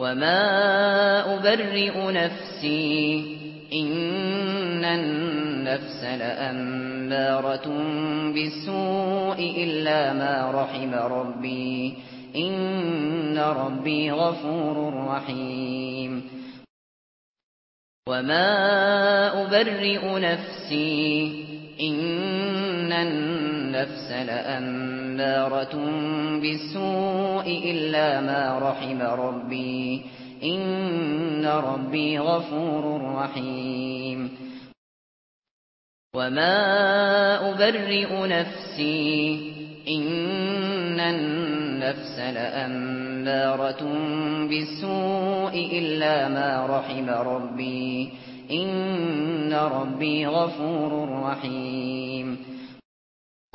وما أبرئ نفسي إن النفس لأمارة بالسوء إلا ما رحم ربي إن ربي غفور رحيم وما أبرئ نفسي إن ان النفس لاماره بالسوء الا ما رحم ربي ان ربي غفور رحيم. وما ابرئ نفسي ان النفس لاماره بالسوء الا ما رحم ربي ان ربي غفور رحيم.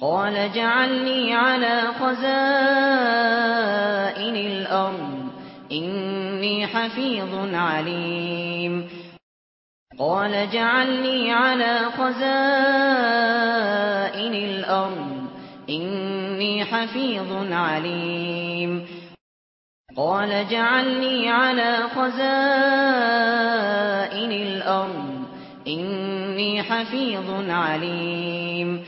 قال اجعلني على خزائن الأرض. إني حفيظ عليم. قال اجعلني على خزائن الأرض. إني حفيظ عليم. قال اجعلني على خزائن الأرض. إني حفيظ عليم.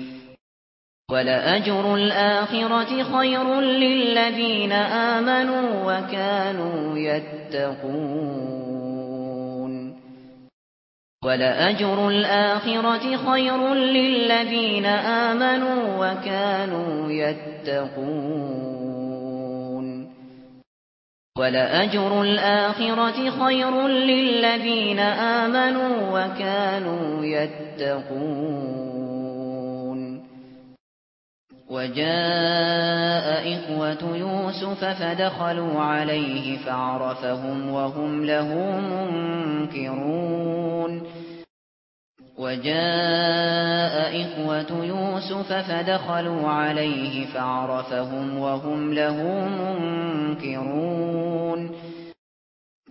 ولأجر الآخرة خير للذين آمنوا وكانوا يتقون. ولأجر الآخرة خير للذين آمنوا وكانوا يتقون. ولأجر الآخرة خير للذين آمنوا وكانوا يتقون. وجاء إخوة يوسف فدخلوا عليه فعرفهم وهم له منكرون. وجاء إخوة يوسف فدخلوا عليه فعرفهم وهم له منكرون.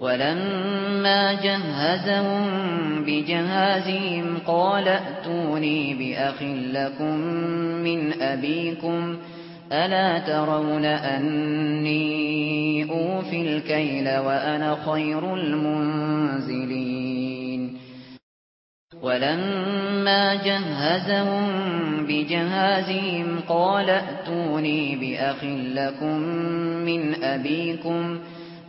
ولما جهزهم بجهازهم قال ائتوني بأخ لكم من أبيكم ألا ترون أني أوفي الكيل وأنا خير المنزلين ولما جهزهم بجهازهم قال ائتوني بأخ لكم من أبيكم ألا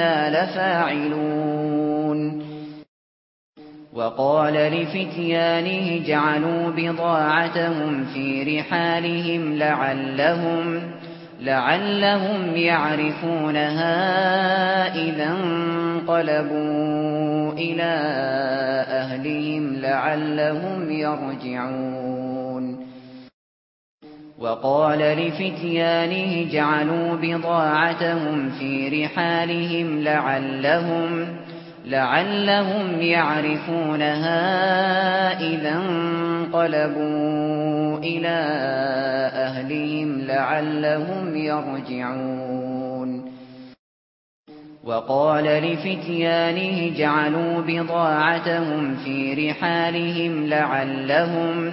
إِنَّا لَفَاعِلُونَ وَقَالَ لِفِتْيَانِهِ جَعَلُوا بِضَاعَتَهُمْ فِي رِحَالِهِمْ لَعَلَّهُمْ لَعَلَّهُمْ يَعْرِفُونَهَا إِذَا انقَلَبُوا إِلَى أَهْلِهِمْ لَعَلَّهُمْ يَرْجِعُونَ وقال لفتيانه جعلوا بضاعتهم في رحالهم لعلهم لعلهم يعرفونها إذا انقلبوا إلى أهلهم لعلهم يرجعون. وقال لفتيانه جعلوا بضاعتهم في رحالهم لعلهم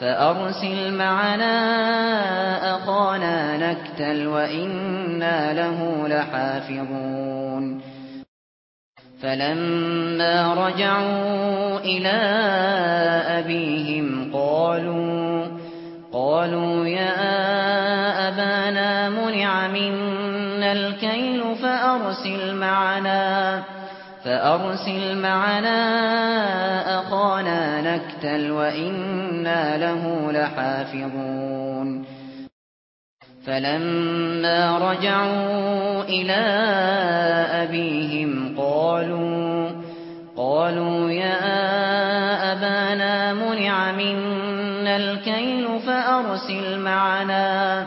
فأرسل معنا أخانا نكتل وإنا له لحافظون فلما رجعوا إلى أبيهم قالوا قالوا يا أبانا منع منا الكيل فأرسل معنا أخانا فأرسل معنا أخانا نكتل وإنا له لحافظون فلما رجعوا إلى أبيهم قالوا قالوا يا أبانا منع منا الكيل فأرسل معنا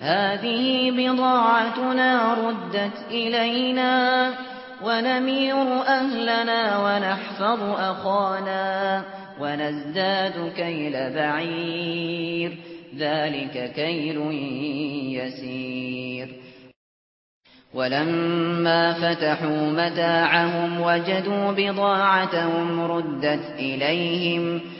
هذه بضاعتنا ردت إلينا ونمير أهلنا ونحفظ أخانا ونزداد كيل بعير. ذلك كيل يسير. ولما فتحوا متاعهم وجدوا بضاعتهم ردت إليهم ونحفظ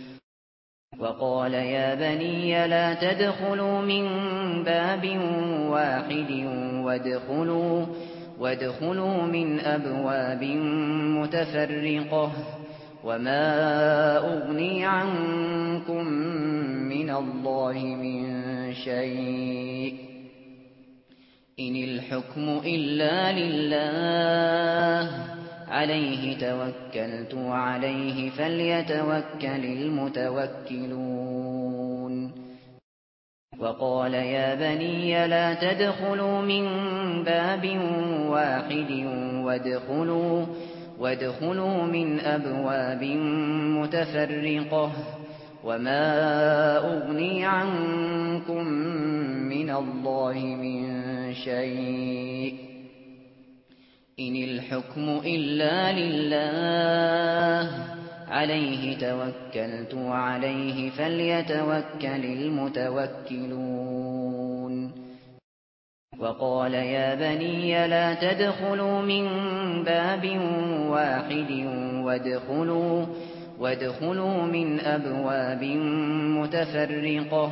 وقال يا بني لا تدخلوا من باب واحد وادخلوا وادخلوا من أبواب متفرقة وما أغني عنكم من الله من شيء إن الحكم إلا لله عليه توكلت وعليه فليتوكل المتوكلون. وقال يا بني لا تدخلوا من باب واحد وادخلوا وادخلوا من أبواب متفرقة. وما أغني عنكم من الله من شيء. إن الحكم إلا لله. عليه توكلت وعليه فليتوكل المتوكلون. وقال يا بني لا تدخلوا من باب واحد وادخلوا وادخلوا من أبواب متفرقة.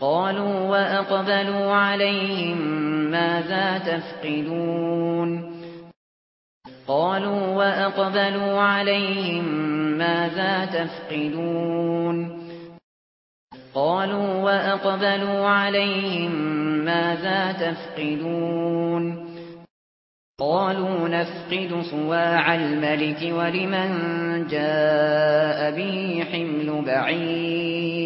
قالوا وأقبلوا عليهم ماذا تفقدون؟ قالوا وأقبلوا عليهم ماذا تفقدون؟ قالوا وأقبلوا عليهم ماذا تفقدون؟ قالوا نفقد صواع الملك ولمن جاء به حمل بعير.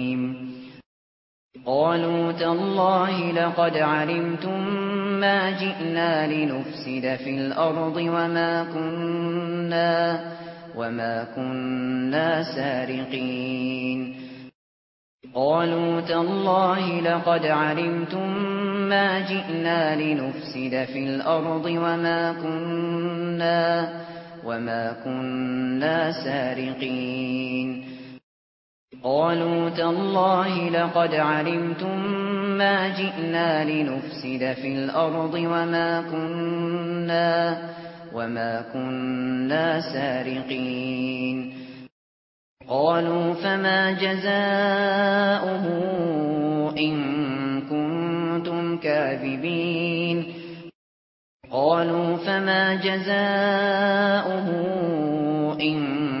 قالوا تالله لقد علمتم ما جئنا لنفسد في الأرض وما كنا, وما كنا سارقين. قالوا تالله لقد علمتم ما جئنا لنفسد في الأرض وما كنا, وما كنا سارقين. قالوا تالله لقد علمتم ما جئنا لنفسد في الأرض وما كنا وما كنا سارقين. قالوا فما جزاؤه إن كنتم كاذبين. قالوا فما جزاؤه إن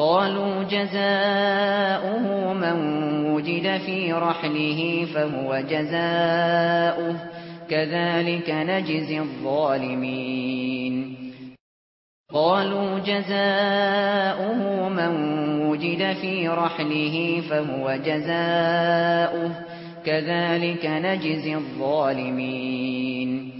قالوا جزاؤه من وجد في رحله فهو جزاؤه كذلك نجزي الظالمين. قالوا جزاؤه من وجد في رحله فهو جزاؤه كذلك نجزي الظالمين.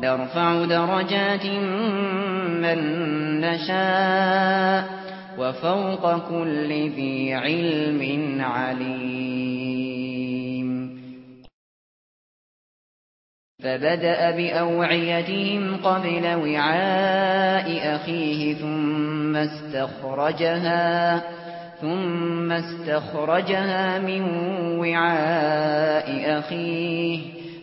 نرفع درجات من نشاء وفوق كل ذي علم عليم. فبدأ بأوعيتهم قبل وعاء أخيه ثم استخرجها ثم استخرجها من وعاء أخيه.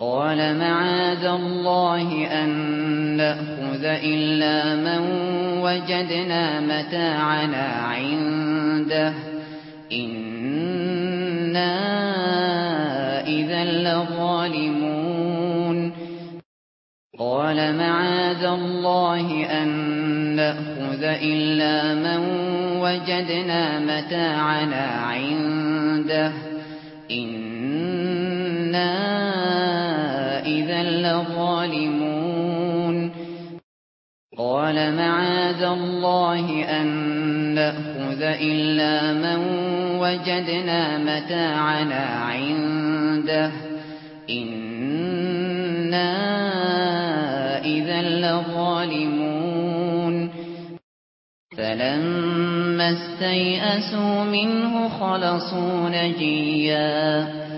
قال معاذ الله أن نأخذ إلا من وجدنا متاعنا عنده. إنا إذا لظالمون. قال معاذ الله أن نأخذ إلا من وجدنا متاعنا عنده. إنا إِذًا لَّظَالِمُونَ. قَالَ مَعَاذَ اللَّهِ أَن نَّأْخُذَ إِلَّا مَن وَجَدْنَا مَتَاعَنَا عِندَهُ. إِنَّا إِذًا لَّظَالِمُونَ. فَلَمَّا اسْتَيْأَسُوا مِنْهُ خَلَصُوا نَجِيًّا.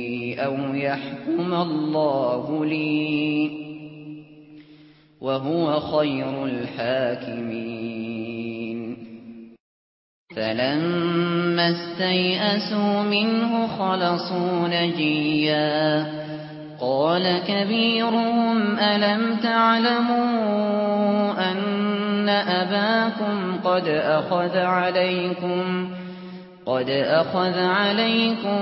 أو يحكم الله لي وهو خير الحاكمين فلما استيئسوا منه خلصوا نجيا قال كبيرهم ألم تعلموا أن أباكم قد أخذ عليكم قد أخذ عليكم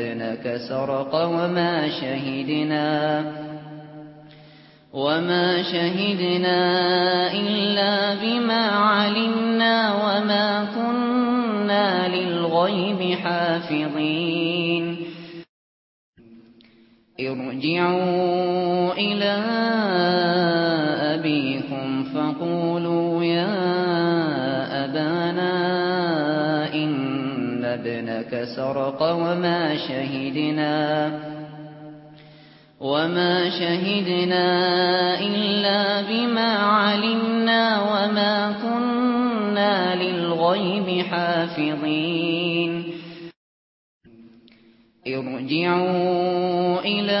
ابنك سرق وما شهدنا وما شهدنا إلا بما علمنا وما كنا للغيب حافظين ارجعوا إلى أَبِي ابنك سرق وما شهدنا وما شهدنا إلا بما علمنا وما كنا للغيب حافظين ارجعوا إلى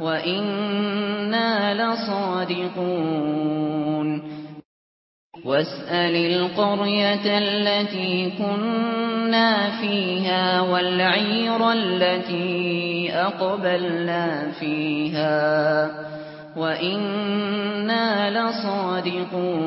وَإِنَّا لَصَادِقُونَ وَاسْأَلِ الْقَرْيَةَ الَّتِي كُنَّا فِيهَا وَالْعِيرَ الَّتِي أَقْبَلْنَا فِيهَا وَإِنَّا لَصَادِقُونَ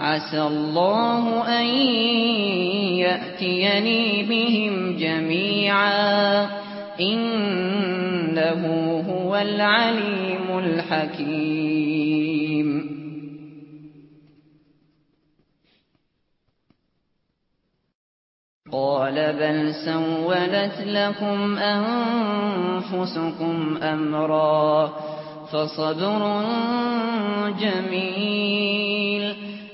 عسى الله أن يأتيني بهم جميعا. إنه هو العليم الحكيم. قال بل سولت لكم أنفسكم أمرا فصبر جميل.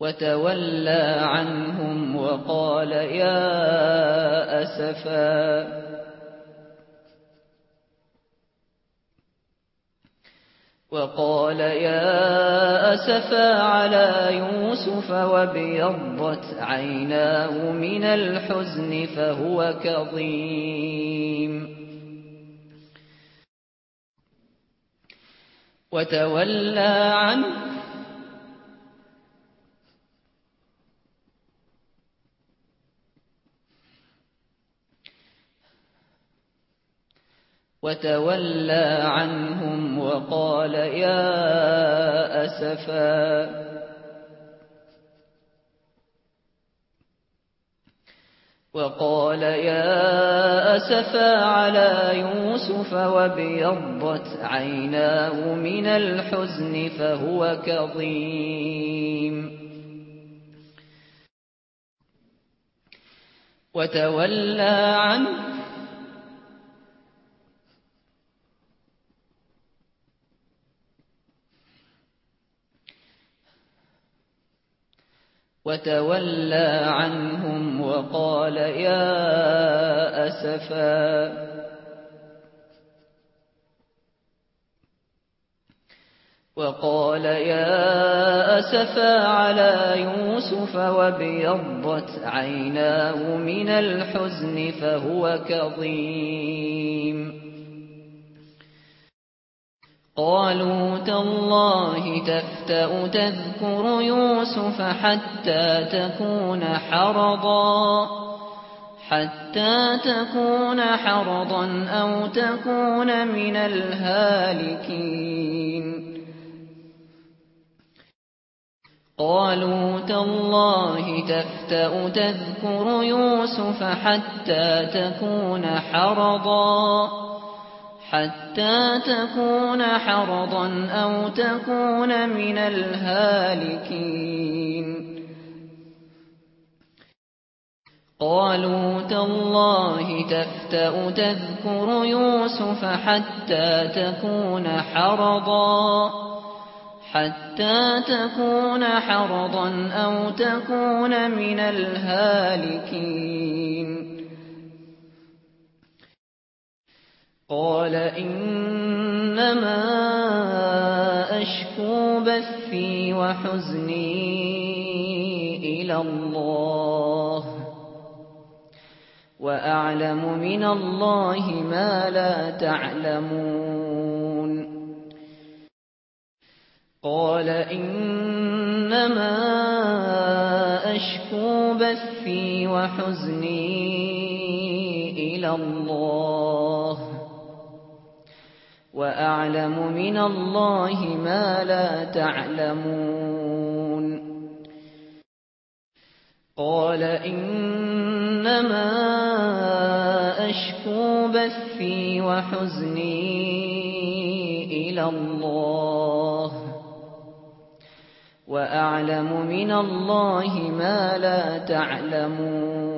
وتولى عنهم وقال يا أسفا. وقال يا أسفا على يوسف وبيضت عيناه من الحزن فهو كظيم. وتولى عنه وتولى عنهم وقال يا أسفا. وقال يا أسفا على يوسف وبيضت عيناه من الحزن فهو كظيم. وتولى عنه وتولى عنهم وقال يا أسفا. وقال يا أسفا على يوسف وبيضت عيناه من الحزن فهو كظيم. قالوا تالله تفتأ تذكر يوسف حتى تكون حرضا حتى تكون حرضا أو تكون من الهالكين. قالوا تالله تفتأ تذكر يوسف حتى تكون حرضا. حتى تكون حرضا أو تكون من الهالكين. قالوا تالله تفتأ تذكر يوسف حتى تكون حرضا حتى تكون حرضا أو تكون من الهالكين. قال إنما أشكو بثي وحزني إلى الله وأعلم من الله ما لا تعلمون قال إنما أشكو بثي وحزني إلى الله وأعلم من الله ما لا تعلمون قال إنما أشكو بثي وحزني إلى الله وأعلم من الله ما لا تعلمون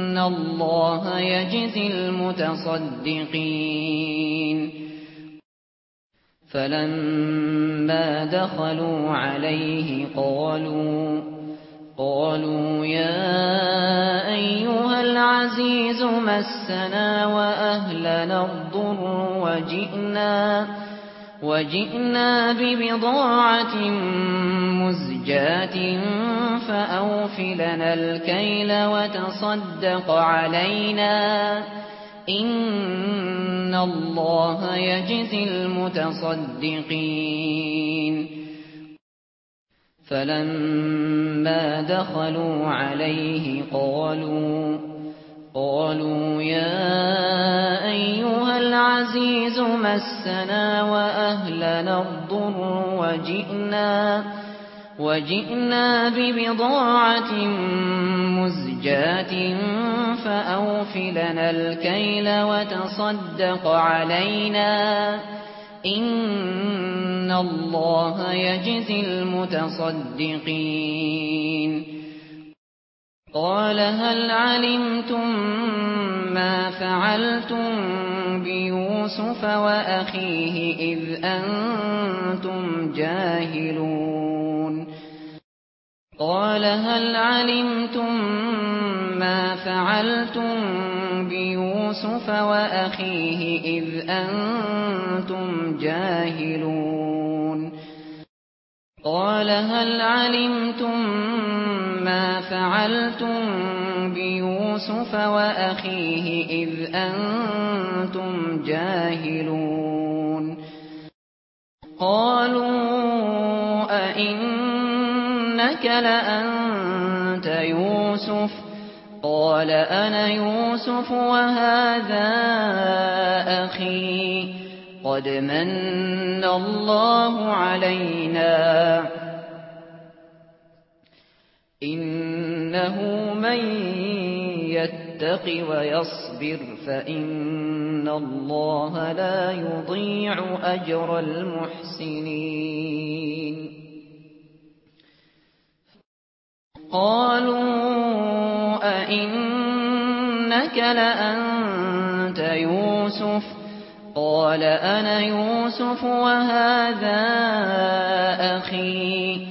ان الله يجزي المتصدقين فلما دخلوا عليه قالوا قالوا يا ايها العزيز مسنا واهلنا الضر وجئنا وَجِئْنَا بِبِضَاعَةٍ مُزْجَاةٍ فأوفلنا الْكَيْلَ وَتَصَدَّقْ عَلَيْنَا إِنَّ اللَّهَ يَجْزِي الْمُتَصَدِّقِينَ. فَلَمَّا دَخَلُوا عَلَيْهِ قَالُوا قالوا يا أيها العزيز مسنا وأهلنا الضر وجئنا وجئنا ببضاعة مزجاة فأوفلنا الكيل وتصدق علينا. إن الله يجزي المتصدقين. قال هل علمتم ما فعلتم بيوسف وأخيه إذ أنتم جاهلون؟ قال هل علمتم ما فعلتم بيوسف وأخيه إذ أنتم جاهلون؟ قال هل علمتم مَا فَعَلْتُمْ بِيُوسُفَ وَأَخِيهِ إِذْ أَنْتُمْ جَاهِلُونَ قَالُوا أئنك لَأَنْتَ يُوسُفُ قَالَ أَنَا يُوسُفُ وَهَذَا أَخِي قَدْ مَنَّ اللَّهُ عَلَيْنَا إنه من يتق ويصبر فإن الله لا يضيع أجر المحسنين قالوا انك لأنت يوسف قال أنا يوسف وهذا أخي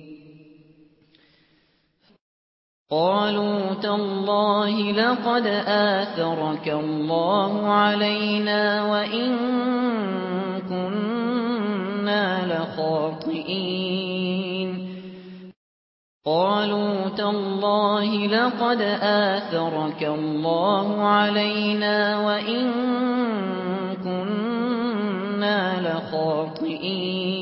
قالوا تالله لقد آثرك الله علينا وإن كنا لخاطئين. قالوا تالله لقد آثرك الله علينا وإن كنا لخاطئين.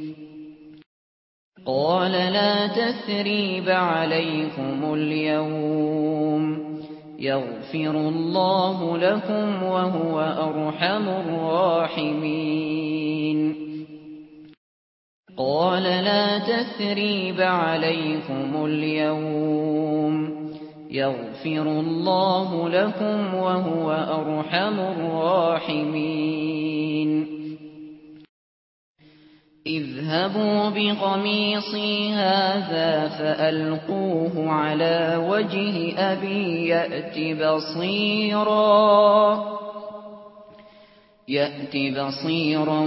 قال لا تثريب عليكم اليوم. يغفر الله لكم وهو أرحم الراحمين. قال لا تثريب عليكم اليوم. يغفر الله لكم وهو أرحم الراحمين. اذهبوا بقميصي هذا فألقوه على وجه أبي يأتي بصيرا يأتي بصيرا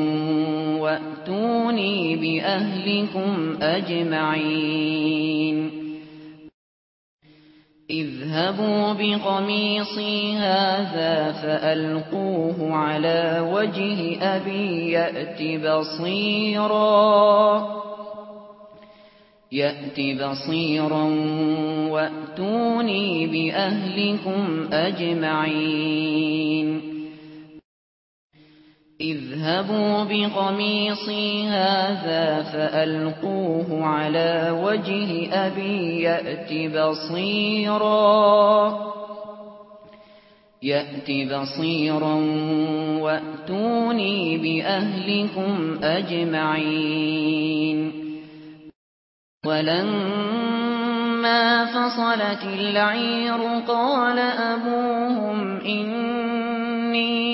وأتوني بأهلكم أجمعين اذهبوا بقميصي هذا فألقوه على وجه أبي يأتي بصيرا يأتي بصيرا وأتوني بأهلكم أجمعين اذهبوا بقميصي هذا فألقوه على وجه أبي يأتي بصيرا يأتي بصيرا وأتوني بأهلكم أجمعين. ولما فصلت العير قال أبوهم إني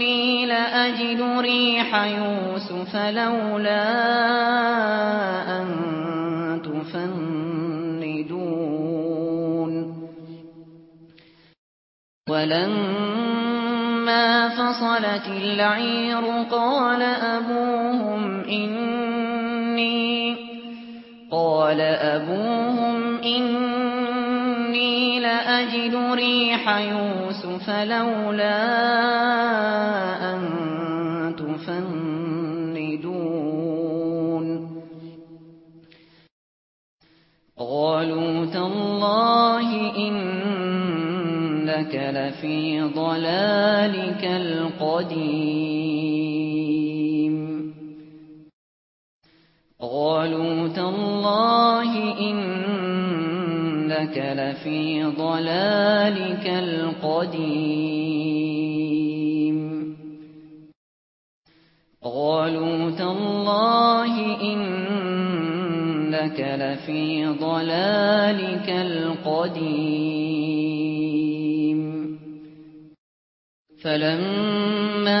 إِنِّي لَأَجِدُ رِيحَ يُوسُفَ لَوْلَا أَن تُفَنِّدُونَ. وَلَمَّا فَصَلَتِ الْعِيرُ قَالَ أَبُوهُمْ إِنِّي قَالَ أَبُوهُمْ إِنِّي إِنِّي لَأَجِدُ رِيحَ يُوسُفَ لَوْلَا أَن تُفَنِّدُونَ. قَالُوا تَاللَّهِ إِنَّكَ لَفِي ضَلَالِكَ الْقَدِيمِ. قَالُوا تَاللَّهِ إِنَّكَ إنك لفي ضلالك القديم. قالوا تالله إنك لفي ضلالك القديم. فلما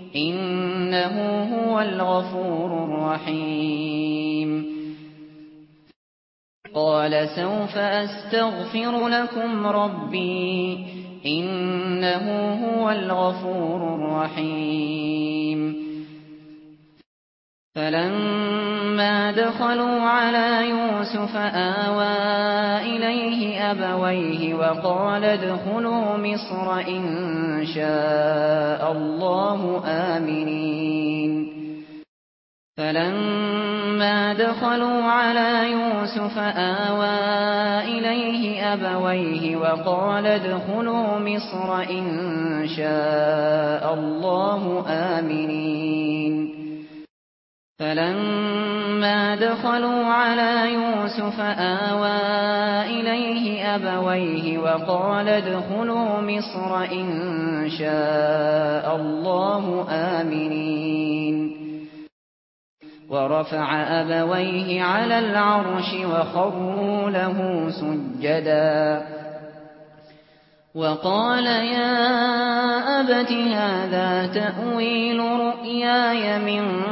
إنه هو الغفور الرحيم. قال سوف أستغفر لكم ربي. إنه هو الغفور الرحيم. فَلَمَّا دَخَلُوا عَلَى يُوسُفَ آوَى إِلَيْهِ أَبَوَيْهِ وَقَالَ ادْخُلُوا مِصْرَ إِن شَاءَ اللَّهُ آمِنِينَ. فَلَمَّا دَخَلُوا عَلَى يُوسُفَ آوَى إِلَيْهِ أَبَوَيْهِ وَقَالَ ادْخُلُوا مِصْرَ إِن شَاءَ اللَّهُ آمِنِينَ. فَلَمَّا دَخَلُوا عَلَى يُوسُفَ آوَى إِلَيْهِ أَبَوَيْهِ وَقَالَ ادْخُلُوا مِصْرَ إِن شَاءَ اللَّهُ آمِنِينَ. وَرَفَعَ أَبَوَيْهِ عَلَى الْعَرْشِ وَخَرُّوا لَهُ سُجَّدًا. وَقَالَ يَا أَبَتِ هَذَا تَأْوِيلُ رُؤْيَايَ مِنْ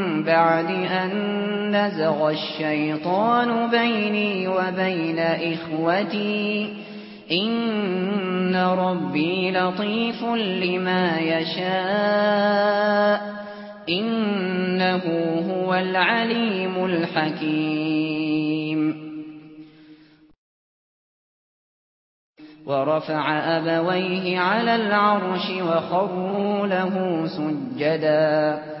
بعد أن نزغ الشيطان بيني وبين إخوتي. إن ربي لطيف لما يشاء. إنه هو العليم الحكيم. ورفع أبويه على العرش وخروا له سجداً.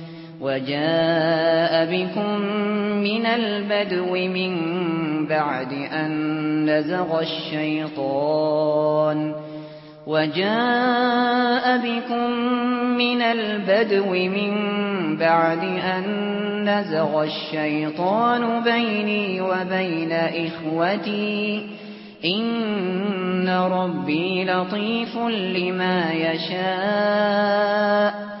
وَجَاءَ بِكُم مِّنَ الْبَدْوِ مِن بَعْدِ أَن نَّزَغَ الشَّيْطَانُ. وَجَاءَ بِكُم مِّنَ الْبَدْوِ مِن بَعْدِ أَن نَّزَغَ الشَّيْطَانُ بَيْنِي وَبَيْنَ إِخْوَتِي. إِنَّ رَبِّي لَطِيفٌ لِّمَا يَشَاءُ.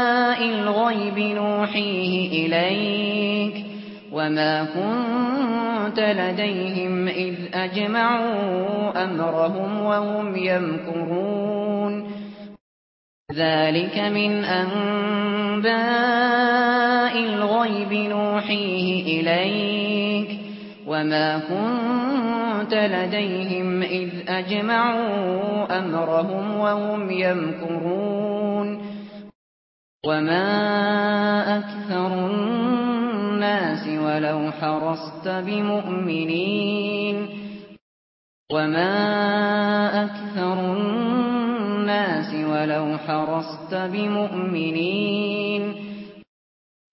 الغيب نوحيه إليك وما كنت لديهم إذ أجمعوا أمرهم وهم يمكرون ذلك من أنباء الغيب نوحيه إليك وما كنت لديهم إذ أجمعوا أمرهم وهم يمكرون وما أكثر الناس ولو حرصت بمؤمنين وما أكثر الناس ولو حرصت بمؤمنين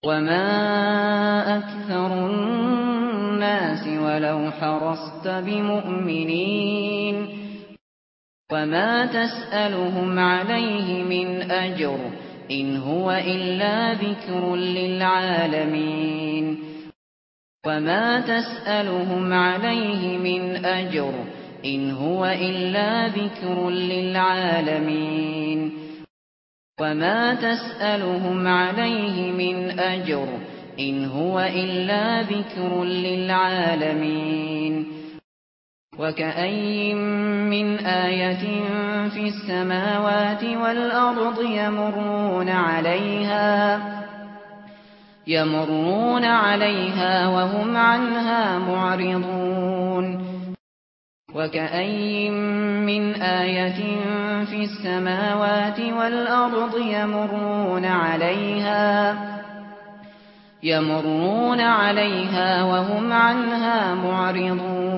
وما أكثر الناس ولو حرصت بمؤمنين وما تسألهم عليه من أجر إن هو إلا ذكر للعالمين وما تسألهم عليه من أجر إن هو إلا ذكر للعالمين وما تسألهم عليه من أجر إن هو إلا ذكر للعالمين وَكَأَيٍّ مِّنْ آيَةٍ فِي السَّمَاوَاتِ وَالْأَرْضِ يَمُرُّونَ عَلَيْهَا يَمُرُّونَ عَلَيْهَا وَهُمْ عَنْهَا مُعْرِضُونَ وَكَأَيٍّ مِّنْ آيَةٍ فِي السَّمَاوَاتِ وَالْأَرْضِ يَمُرُّونَ عَلَيْهَا يَمُرُّونَ عَلَيْهَا وَهُمْ عَنْهَا مُعْرِضُونَ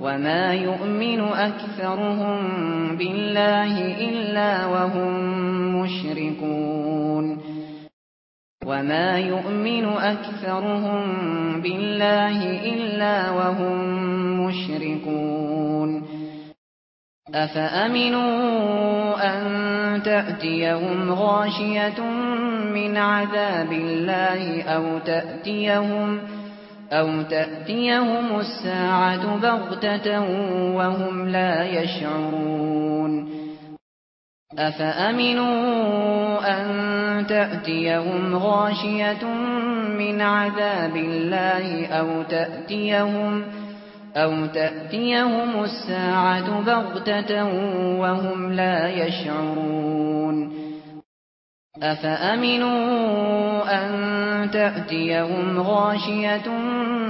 وما يؤمن أكثرهم بالله إلا وهم مشركون وما يؤمن أكثرهم بالله إلا وهم مشركون أفأمنوا أن تأتيهم غاشية من عذاب الله أو تأتيهم أَوْ تَأْتِيَهُمُ السَّاعَةُ بَغْتَةً وَهُمْ لَا يَشْعُرُونَ أَفَأَمِنُوا أَن تَأْتِيَهُمْ غَاشِيَةٌ مِنْ عَذَابِ اللَّهِ أَوْ تَأْتِيَهُمْ أَوْ تَأْتِيَهُمُ السَّاعَةُ بَغْتَةً وَهُمْ لَا يَشْعُرُونَ أَفَأَمِنُوا أَن تَأْتِيَهُمْ غَاشِيَةٌ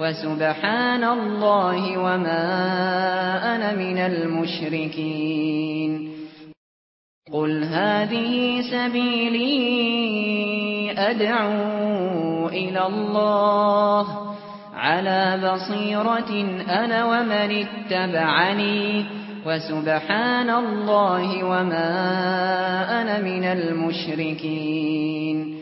وسبحان الله وما أنا من المشركين. قل هذه سبيلي أدعو إلى الله. على بصيرة أنا ومن اتبعني. وسبحان الله وما أنا من المشركين.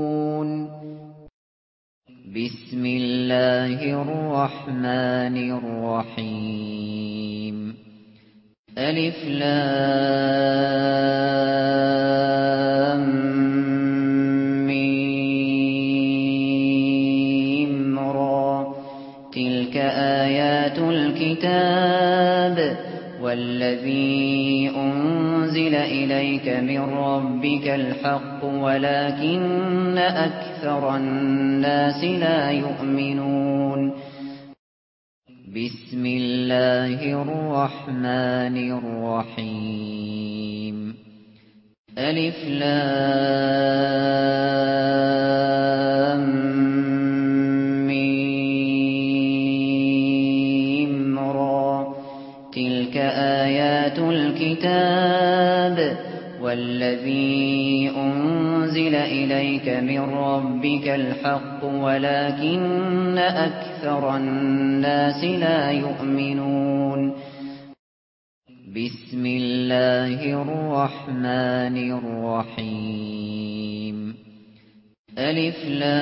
بسم الله الرحمن الرحيم. ألف لام را. تلك آيات الكتاب والذي أنزل أنزل إليك من ربك الحق ولكن أكثر الناس لا يؤمنون. بسم الله الرحمن الرحيم. ألف لام تلك آيات الكتاب الذي أنزل إليك من ربك الحق ولكن أكثر الناس لا يؤمنون بسم الله الرحمن الرحيم ألف لام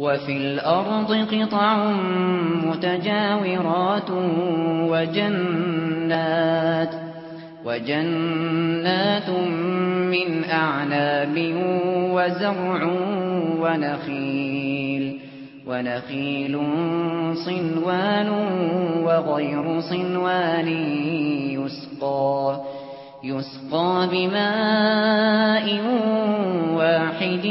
وفي الأرض قطع متجاورات وجنات وجنات من أعناب وزرع ونخيل ونخيل صنوان وغير صنوان يسقى يسقى بماء واحد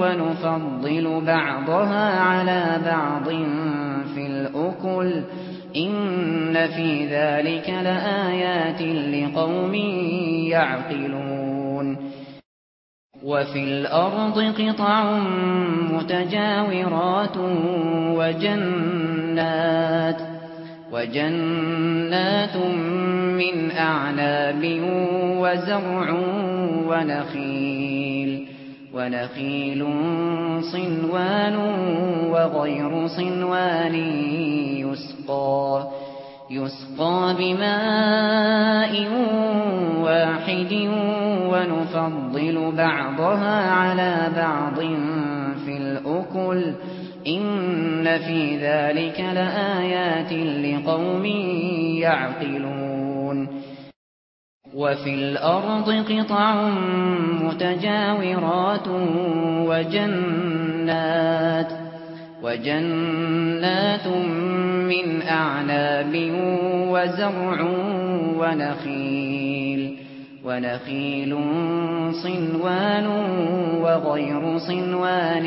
ونفضل بعضها على بعض في الأكل إن في ذلك لآيات لقوم يعقلون وفي الأرض قطع متجاورات وجنات وَجَنَّاتٌ مِّنْ أَعْنَابٍ وَزَرْعٌ وَنَخِيلٌ وَنَخِيلٌ صِنْوَانٌ وَغَيْرُ صِنْوَانٍ يُسْقَى يُسْقَى بِمَاءٍ وَاحِدٍ وَنُفَضِّلُ بَعْضَهَا عَلَى بَعْضٍ فِي الْأُكُلِ إن في ذلك لآيات لقوم يعقلون وفي الأرض قطع متجاورات وجنات وجنات من أعناب وزرع ونخيل ونخيل صنوان وغير صنوان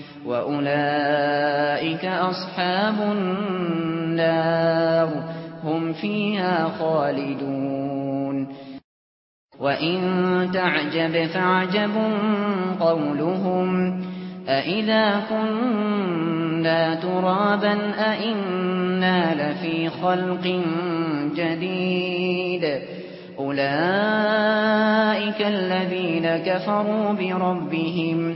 وأولئك أصحاب النار هم فيها خالدون وإن تعجب فعجب قولهم أإذا كنا ترابا أإنا لفي خلق جديد أولئك الذين كفروا بربهم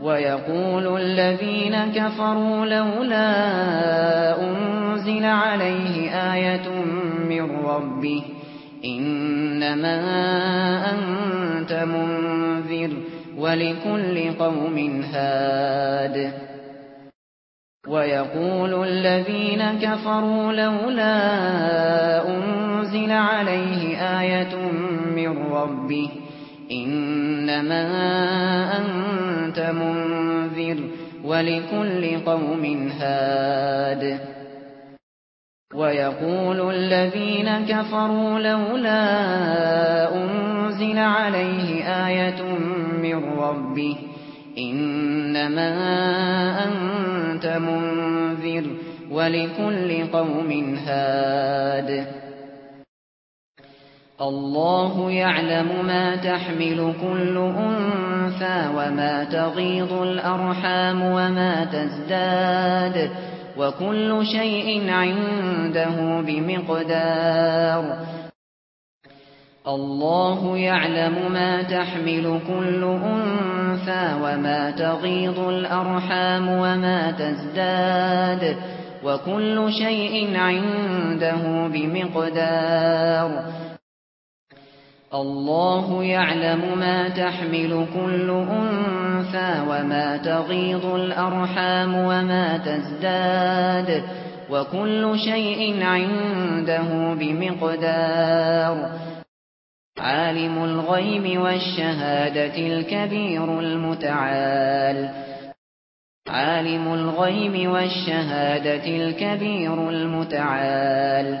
وَيَقُولُ الَّذِينَ كَفَرُوا لَوْلَا أُنْزِلَ عَلَيْهِ آيَةٌ مِّن رَّبِّهِ إِنَّمَا أَنتَ مُنذِرٌ وَلِكُلِّ قَوْمٍ هَادٍ وَيَقُولُ الَّذِينَ كَفَرُوا لَوْلَا أُنْزِلَ عَلَيْهِ آيَةٌ مِّن رَّبِّهِ إنما أنت منذر ولكل قوم هاد. ويقول الذين كفروا لولا أنزل عليه آية من ربه إنما أنت منذر ولكل قوم هاد. الله يعلم ما تحمل كل أنفا وما تغيظ الأرحام وما تزداد وكل شيء عنده بمقدار الله يعلم ما تحمل كل أنفا وما تغيظ الأرحام وما تزداد وكل شيء عنده بمقدار الله الله يعلم ما تحمل كل انثى وما تغيض الأرحام وما تزداد وكل شيء عنده بمقدار عالم الغيب والشهادة الكبير المتعال عالم الغيب والشهادة الكبير المتعال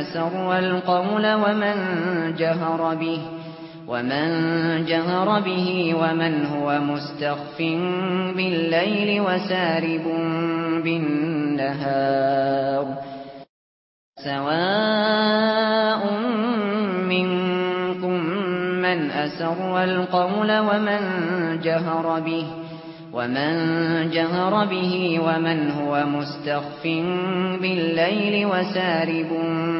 أسر القول ومن جهر به ومن جهر به ومن هو مستخف بالليل وسارب بالنهار. سواء منكم من أسر القول ومن جهر به ومن جهر به ومن هو مستخف بالليل وسارب بالنهار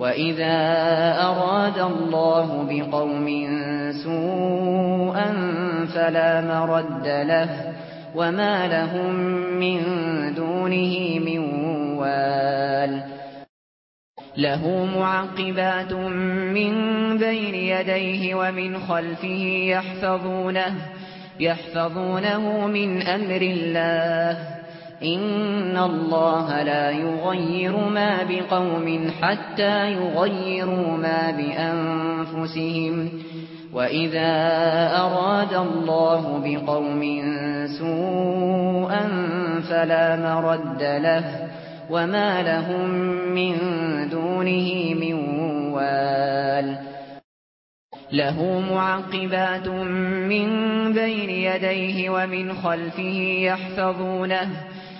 وَإِذَا أَرَادَ اللَّهُ بِقَوْمٍ سُوءًا فَلَا مَرَدَّ لَهُ وَمَا لَهُم مِّن دُونِهِ مِن وَالٍ لَهُ مُعَقِّبَاتٌ مِّن بَيْنِ يَدَيْهِ وَمِنْ خَلْفِهِ يَحْفَظُونَهُ يَحْفَظُونَهُ مِنْ أَمْرِ اللَّهِ ان الله لا يغير ما بقوم حتى يغيروا ما بانفسهم واذا اراد الله بقوم سوءا فلا مرد له وما لهم من دونه من وال له معقبات من بين يديه ومن خلفه يحفظونه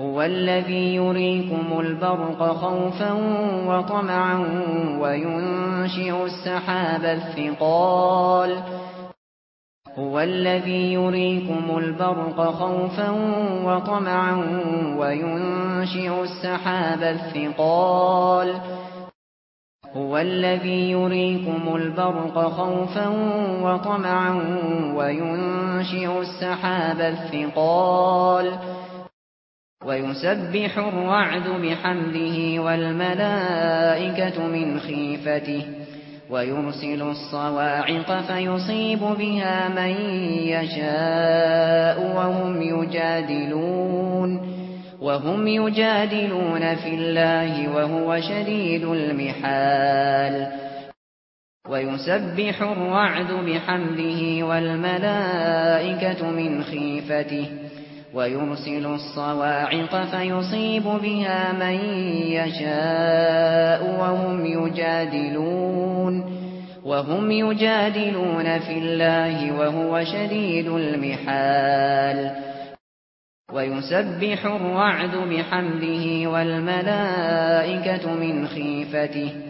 هو الذي يريكم البرق خوفا وطمعا وينشئ السحاب الثقال. هو الذي يريكم البرق خوفا وطمعا وينشئ السحاب الثقال. هو الذي يريكم البرق خوفا وطمعا وينشئ السحاب الثقال. ويسبح الرعد بحمده والملائكة من خيفته ويرسل الصواعق فيصيب بها من يشاء وهم يجادلون وهم يجادلون في الله وهو شديد المحال ويسبح الرعد بحمده والملائكة من خيفته ويرسل الصواعق فيصيب بها من يشاء وهم يجادلون وهم يجادلون في الله وهو شديد المحال. ويسبح الرعد بحمده والملائكة من خيفته.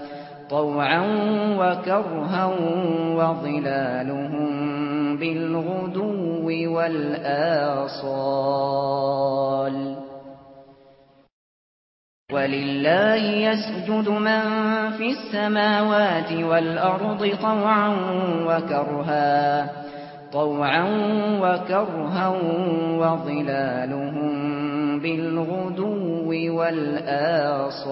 طوعا وكرها وظلالهم بالغدو والآصال. ولله يسجد من في السماوات والأرض طوعا وكرها طوعا وكرها وظلالهم بالغدو والآصال.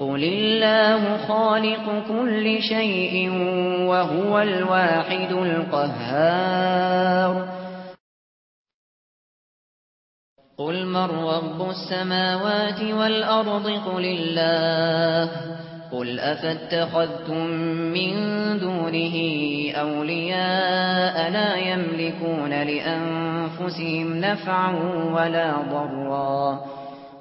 قل الله خالق كل شيء وهو الواحد القهار. قل من رب السماوات والأرض قل الله قل أفاتخذتم من دونه أولياء لا يملكون لأنفسهم نفعا ولا ضرا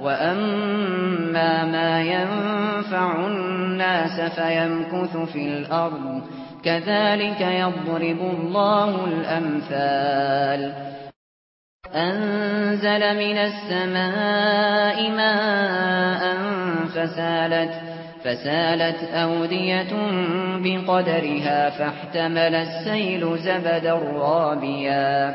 وَأَمَّا مَا يَنفَعُ النَّاسَ فَيَمْكُثُ فِي الْأَرْضِ كَذَلِكَ يَضْرِبُ اللَّهُ الْأَمْثَالَ أَنزَلَ مِنَ السَّمَاءِ مَاءً فَسَالَتْ فَسَالَتْ أَوْدِيَةٌ بِقَدَرِهَا فَاحْتَمَلَ السَّيْلُ زَبَدًا رَّابِيًا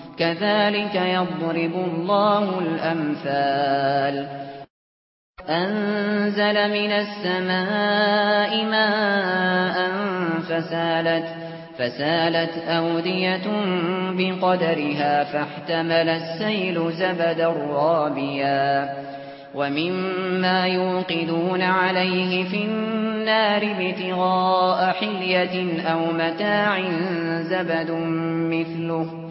كذلك يضرب الله الأمثال. أنزل من السماء ماء فسالت فسالت أودية بقدرها فاحتمل السيل زبدا رابيا. ومما يوقدون عليه في النار ابتغاء حلية أو متاع زبد مثله.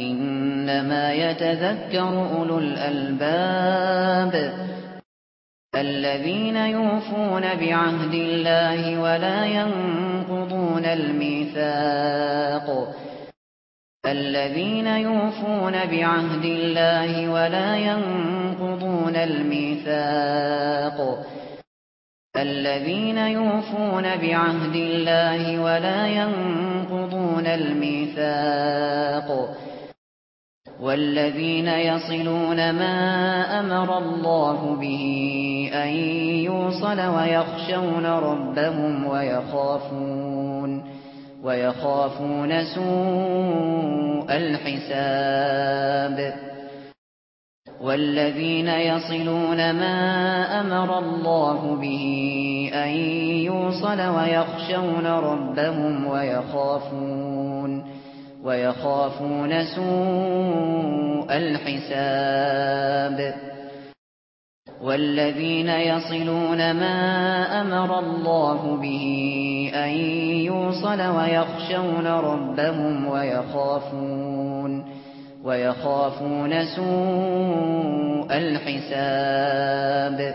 إنما يتذكر أولو الألباب الذين يوفون بعهد الله ولا ينقضون الميثاق الذين يوفون بعهد الله ولا ينقضون الميثاق الذين يوفون بعهد الله ولا ينقضون الميثاق والذين يصلون ما أمر الله به أن يوصل ويخشون ربهم ويخافون ويخافون سوء الحساب والذين يصلون ما أمر الله به أن يوصل ويخشون ربهم ويخافون ويخافون سوء الحساب والذين يصلون ما أمر الله به أن يوصل ويخشون ربهم ويخافون ويخافون سوء الحساب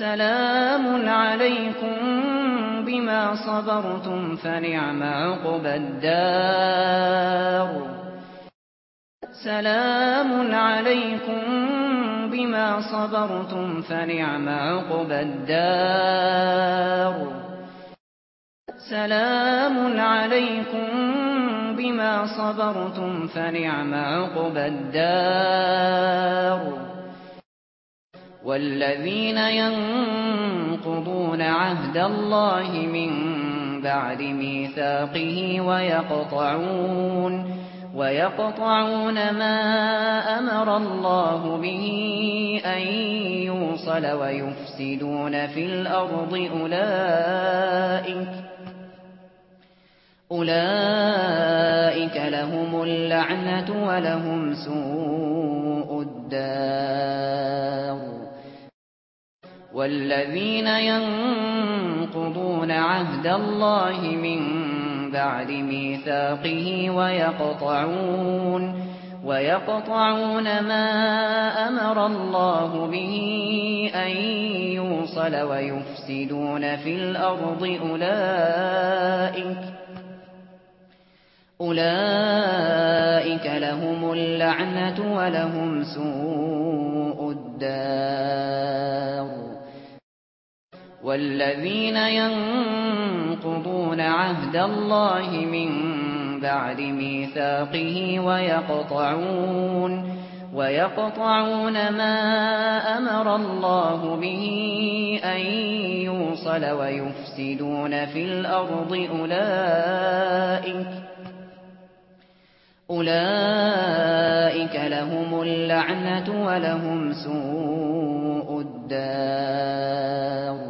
سلام عليكم بما صبرتم فنعم عقب الدار. سلام عليكم بما صبرتم فنعم عقب الدار. سلام عليكم بما صبرتم فنعم عقب الدار. والذين ينقضون عهد الله من بعد ميثاقه ويقطعون ويقطعون ما أمر الله به أن يوصل ويفسدون في الأرض أولئك أولئك لهم اللعنة ولهم سوء الدار والذين ينقضون عهد الله من بعد ميثاقه ويقطعون ويقطعون ما أمر الله به أن يوصل ويفسدون في الأرض أولئك أولئك لهم اللعنة ولهم سوء الدار والذين ينقضون عهد الله من بعد ميثاقه ويقطعون ويقطعون ما أمر الله به أن يوصل ويفسدون في الأرض أولئك أولئك لهم اللعنة ولهم سوء الدار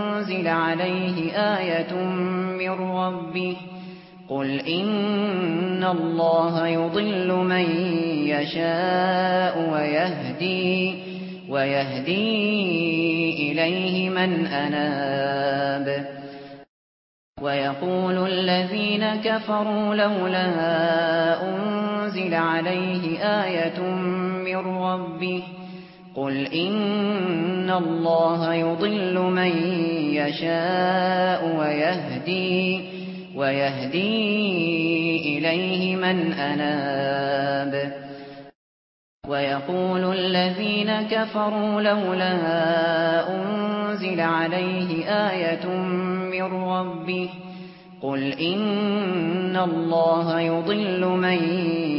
أنزل عليه آية من ربه قل إن الله يضل من يشاء ويهدي ويهدي إليه من أناب ويقول الذين كفروا لولا أنزل عليه آية من ربه قل إن الله يضل من يشاء ويهدي ويهدي إليه من أناب. ويقول الذين كفروا لولا أنزل عليه آية من ربه قل إن الله يضل من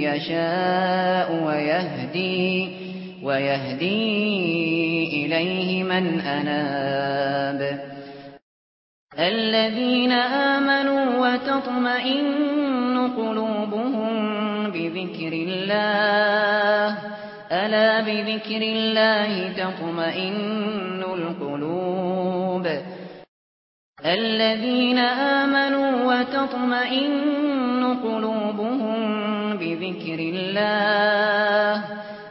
يشاء ويهدي. ويهدي إليه من أناب الذين آمنوا وتطمئن قلوبهم بذكر الله ألا بذكر الله تطمئن القلوب الذين آمنوا وتطمئن قلوبهم بذكر الله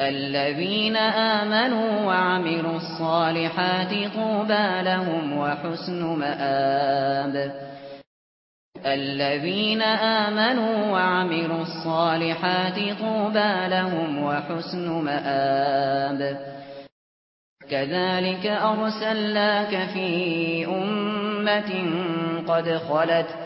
الذين آمنوا وعملوا الصالحات طوبى لهم وحسن مآب. الذين آمنوا وعملوا الصالحات طوبى لهم وحسن مآب. كذلك أرسلناك في أمة قد خلت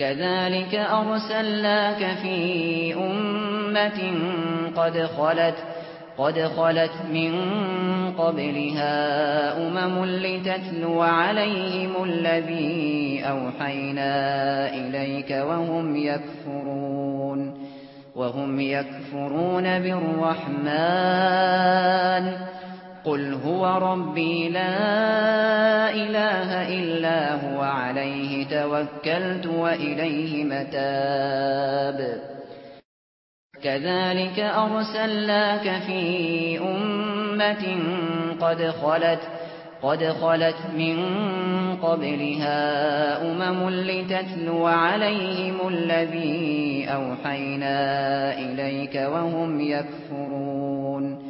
كذلك أرسلناك في أمة قد خلت قد خلت من قبلها أمم لتتلو عليهم الذي أوحينا إليك وهم يكفرون وهم يكفرون بالرحمن. قل هو ربي لا اله الا هو عليه توكلت واليه متاب. كذلك ارسلناك في امه قد خلت قد خلت من قبلها امم لتتلو عليهم الذي اوحينا اليك وهم يكفرون.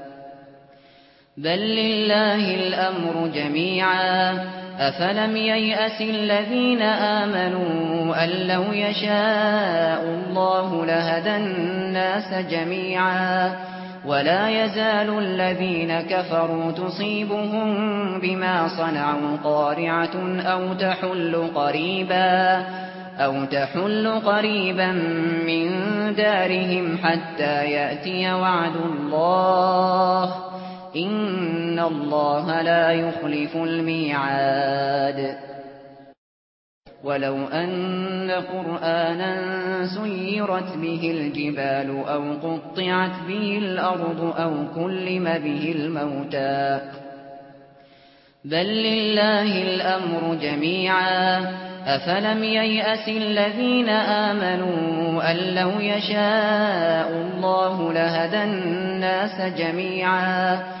بل لله الأمر جميعا أفلم ييأس الذين آمنوا أن لو يشاء الله لهدى الناس جميعا ولا يزال الذين كفروا تصيبهم بما صنعوا قارعة أو تحل قريبا أو تحل قريبا من دارهم حتى يأتي وعد الله ان الله لا يخلف الميعاد. ولو ان قرانا سيرت به الجبال أو قطعت به الأرض أو كلم به الموتى. بل لله الامر جميعا. افلم ييأس الذين امنوا ان لو يشاء الله لهدى الناس جميعا.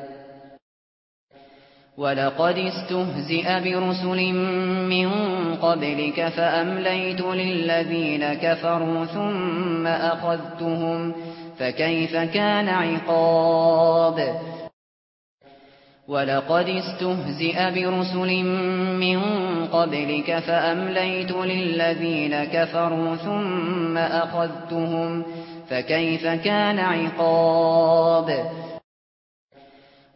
ولقد استهزئ برسل من قبلك فأمليت للذين كفروا ثم أخذتهم فكيف كان عقاب ولقد استهزئ برسل من قبلك فأمليت للذين كفروا ثم أخذتهم فكيف كان عقاب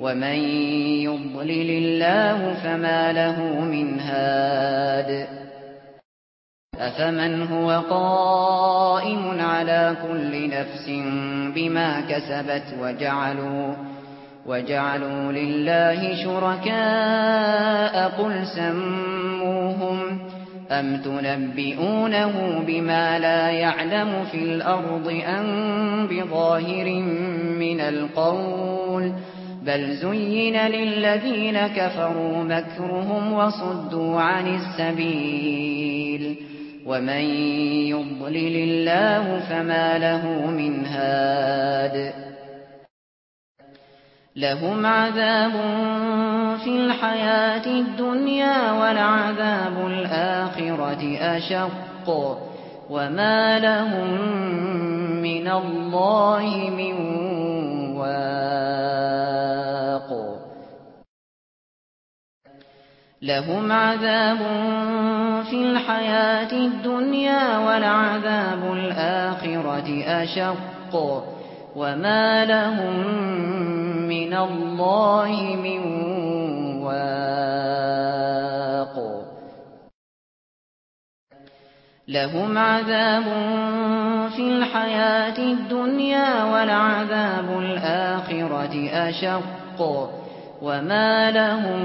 ومن يضلل الله فما له من هاد أفمن هو قائم على كل نفس بما كسبت وجعلوا وجعلوا لله شركاء قل سموهم أم تنبئونه بما لا يعلم في الأرض أم بظاهر من القول ؟ بل زين للذين كفروا مكرهم وصدوا عن السبيل ومن يضلل الله فما له من هاد لهم عذاب في الحياة الدنيا والعذاب الآخرة أشق وما لهم من الله من الأسواق لَهُمْ عَذَابٌ فِي الْحَيَاةِ الدُّنْيَا وَلَعَذَابُ الْآخِرَةِ أَشَقُّ. وَمَا لَهُم مِّنَ اللَّهِ مِن وَاقٍ. لهم عذاب في الحياة الدنيا والعذاب الآخرة أشق. وما لهم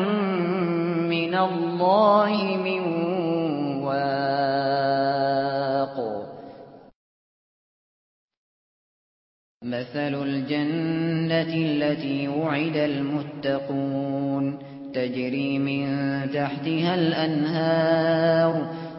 من الله من واق. مثل الجنة التي وعد المتقون. تجري من تحتها الأنهار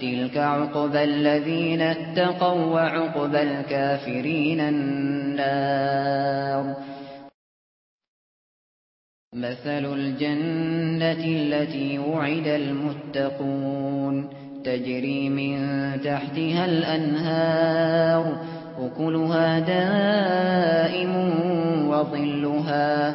تلك عقبى الذين اتقوا وعقبى الكافرين النار مثل الجنة التي وعد المتقون تجري من تحتها الأنهار أكلها دائم وظلها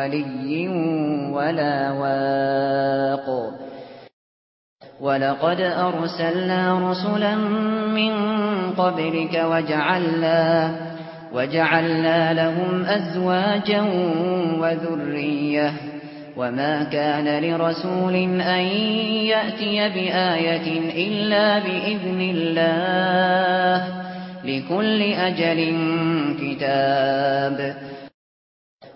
ولي ولا واق. ولقد أرسلنا رسلا من قبلك وجعلنا وجعلنا لهم أزواجا وذرية. وما كان لرسول أن يأتي بآية إلا بإذن الله لكل أجل كتاب.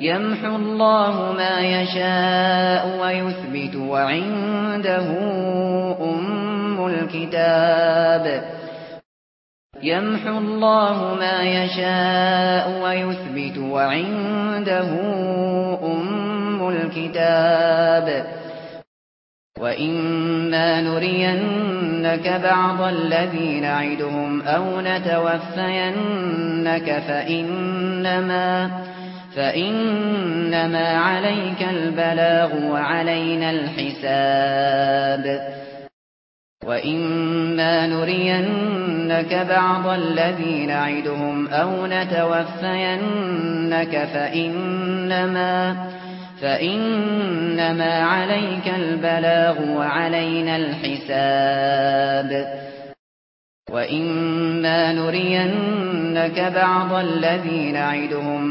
يمحو الله ما يشاء ويثبت وعنده أم الكتاب. يمحو الله ما يشاء ويثبت وعنده أم الكتاب. وَإِنَّا نُرِيَنَّكَ بَعْضَ الَّذِينَ نَعِدُهُمْ أَوْ نَتَوَفَّيَنَّكَ فَإِنَّمَا فإنما عليك البلاغ وعلينا الحساب وإما نرينك بعض الذين نعدهم أو نتوفينك فإنما فإنما عليك البلاغ وعلينا الحساب وإما نرينك بعض الذين نعدهم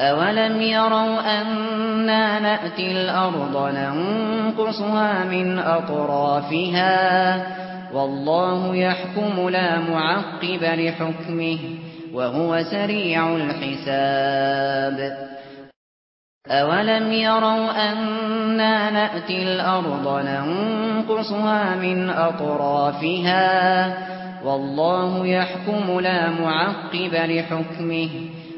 أَوَلَمْ يَرَوْا أَنَّا نَأْتِي الْأَرْضَ نَنْقُصُهَا مِنْ أَطْرَافِهَا وَاللَّهُ يَحْكُمُ لَا مُعَقِّبَ لِحُكْمِهِ وَهُوَ سَرِيعُ الْحِسَابِ أَوَلَمْ يَرَوْا أَنَّا نَأْتِي الْأَرْضَ نَنْقُصُهَا مِنْ أَطْرَافِهَا وَاللَّهُ يَحْكُمُ لَا مُعَقِّبَ لِحُكْمِهِ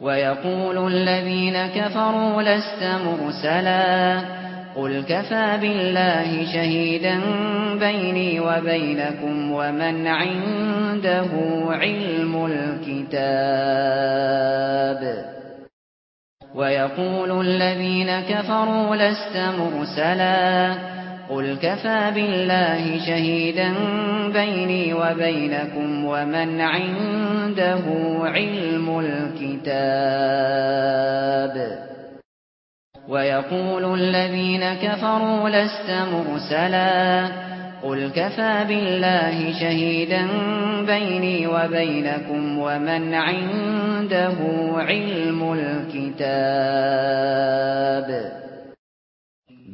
ويقول الذين كفروا لست مرسلا قل كفى بالله شهيدا بيني وبينكم ومن عنده علم الكتاب ويقول الذين كفروا لست مرسلا قل كفى بالله شهيدا بيني وبينكم ومن عنده علم الكتاب. ويقول الذين كفروا لست مرسلا. قل كفى بالله شهيدا بيني وبينكم ومن عنده علم الكتاب.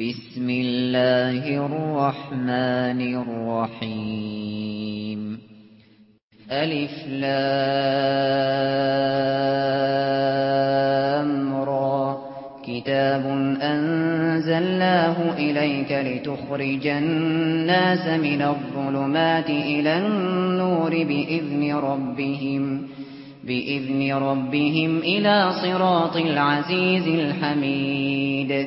بسم الله الرحمن الرحيم. ألف لامرا كتاب أنزلناه إليك لتخرج الناس من الظلمات إلى النور بإذن ربهم بإذن ربهم إلى صراط العزيز الحميد.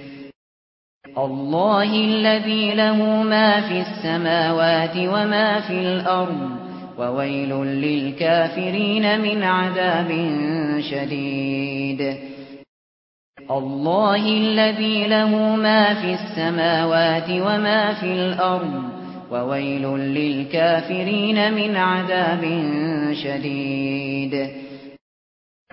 الله الذي له ما في السماوات وما في الأرض وويل للكافرين من عذاب شديد. الله الذي له ما في السماوات وما في الأرض وويل للكافرين من عذاب شديد.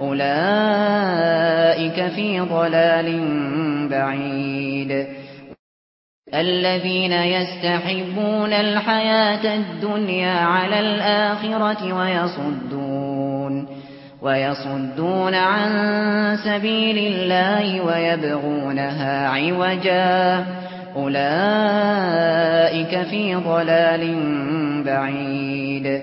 أولئك في ضلال بعيد الذين يستحبون الحياة الدنيا على الآخرة ويصدون ويصدون عن سبيل الله ويبغونها عوجا أولئك في ضلال بعيد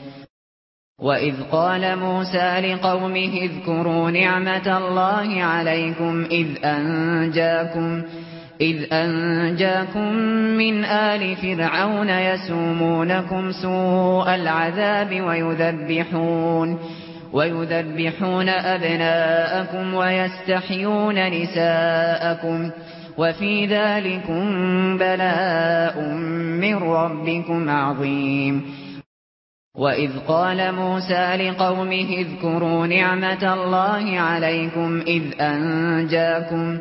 وَإِذْ قَالَ مُوسَى لِقَوْمِهِ اذْكُرُوا نِعْمَةَ اللَّهِ عَلَيْكُمْ إِذْ أَنْجَاكُمْ إِذْ أَنْجَاكُمْ مِنْ آلِ فِرْعَوْنَ يَسُومُونَكُمْ سُوءَ الْعَذَابِ وَيُذَبِّحُونَ وَيُذَبِّحُونَ أَبْنَاءَكُمْ وَيَسْتَحْيُونَ نِسَاءَكُمْ وَفِي ذَلِكُمْ بَلَاءٌ مِنْ رَبِّكُمْ عَظِيمٌ وَإِذْ قَالَ مُوسَى لِقَوْمِهِ اذْكُرُوا نِعْمَةَ اللَّهِ عَلَيْكُمْ إِذْ أَنْجَاكُمْ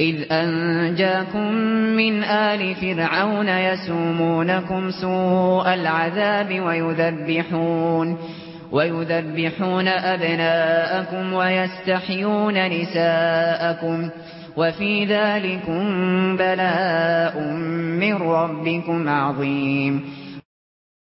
إِذْ أَنْجَاكُمْ مِنْ آلِ فِرْعَوْنَ يَسُومُونَكُمْ سُوءَ الْعَذَابِ وَيُذَبِّحُونَ وَيُذَبِّحُونَ أَبْنَاءَكُمْ وَيَسْتَحْيُونَ نِسَاءَكُمْ وَفِي ذَلِكُمْ بَلَاءٌ مِنْ رَبِّكُمْ عَظِيمٌ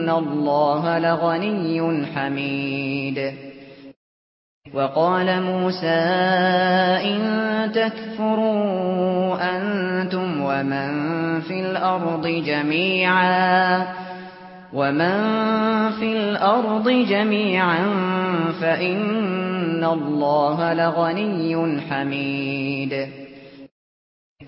ان الله لغني حميد وقال موسى ان تكفروا أنتم ومن في الأرض جميعا ومن في الأرض جميعا فان الله لغني حميد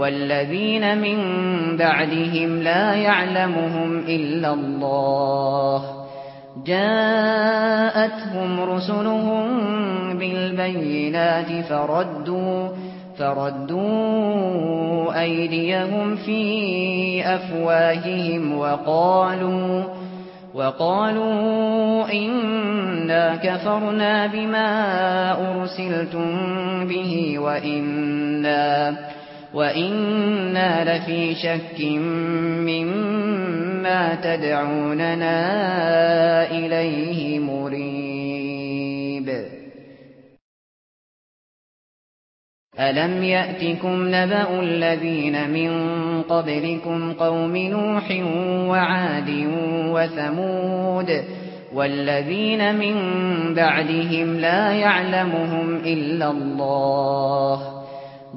والذين من بعدهم لا يعلمهم إلا الله جاءتهم رسلهم بالبينات فردوا فردوا أيديهم في أفواههم وقالوا وقالوا إنا كفرنا بما أرسلتم به وإنا كفرنا وَإِنَّا لَفِي شَكٍّ مِّمَّا تَدْعُونَنَا إِلَيْهِ مُرِيبٍ. أَلَمْ يَأْتِكُمْ نَبَأُ الَّذِينَ مِن قَبْلِكُمْ قَوْمِ نُوحٍ وَعَادٍ وَثَمُودَ وَالَّذِينَ مِن بَعْدِهِمْ لَا يَعْلَمُهُمْ إِلَّا اللَّهُ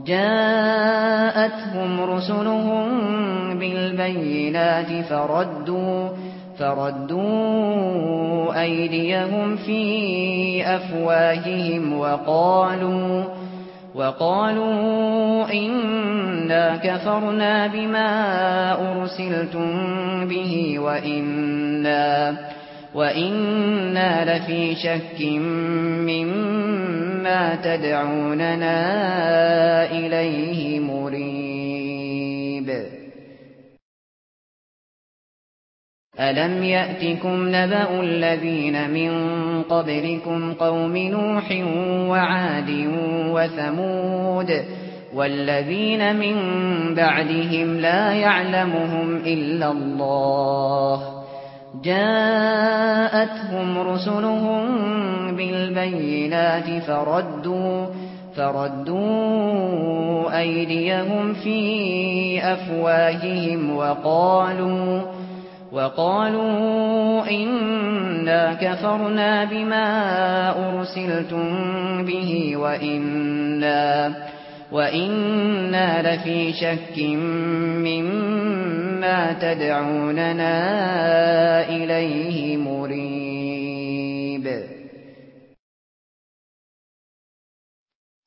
جاءتهم رسلهم بالبينات فردوا فردوا أيديهم في أفواههم وقالوا وقالوا إنا كفرنا بما أرسلتم به وإنا وَإِنَّا لَفِي شَكٍّ مِّمَّا تَدْعُونَنَا إِلَيْهِ مُرِيبٍ. أَلَمْ يَأْتِكُمْ نَبَأُ الَّذِينَ مِن قَبْلِكُمْ قَوْمِ نُوحٍ وَعَادٍ وَثَمُودَ وَالَّذِينَ مِن بَعْدِهِمْ لَا يَعْلَمُهُمْ إِلَّا اللَّهُ جاءتهم رسلهم بالبينات فردوا فردوا أيديهم في أفواههم وقالوا وقالوا إنا كفرنا بما أرسلتم به وإنا وَإِنَّا لَفِي شَكٍّ مِّمَّا تَدْعُونَنَا إِلَيْهِ مُرِيبٍ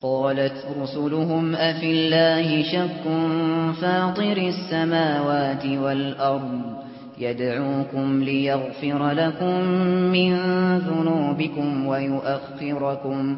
قالت رسلهم أفي الله شك فاطر السماوات والأرض يدعوكم ليغفر لكم من ذنوبكم ويؤخركم ويؤخركم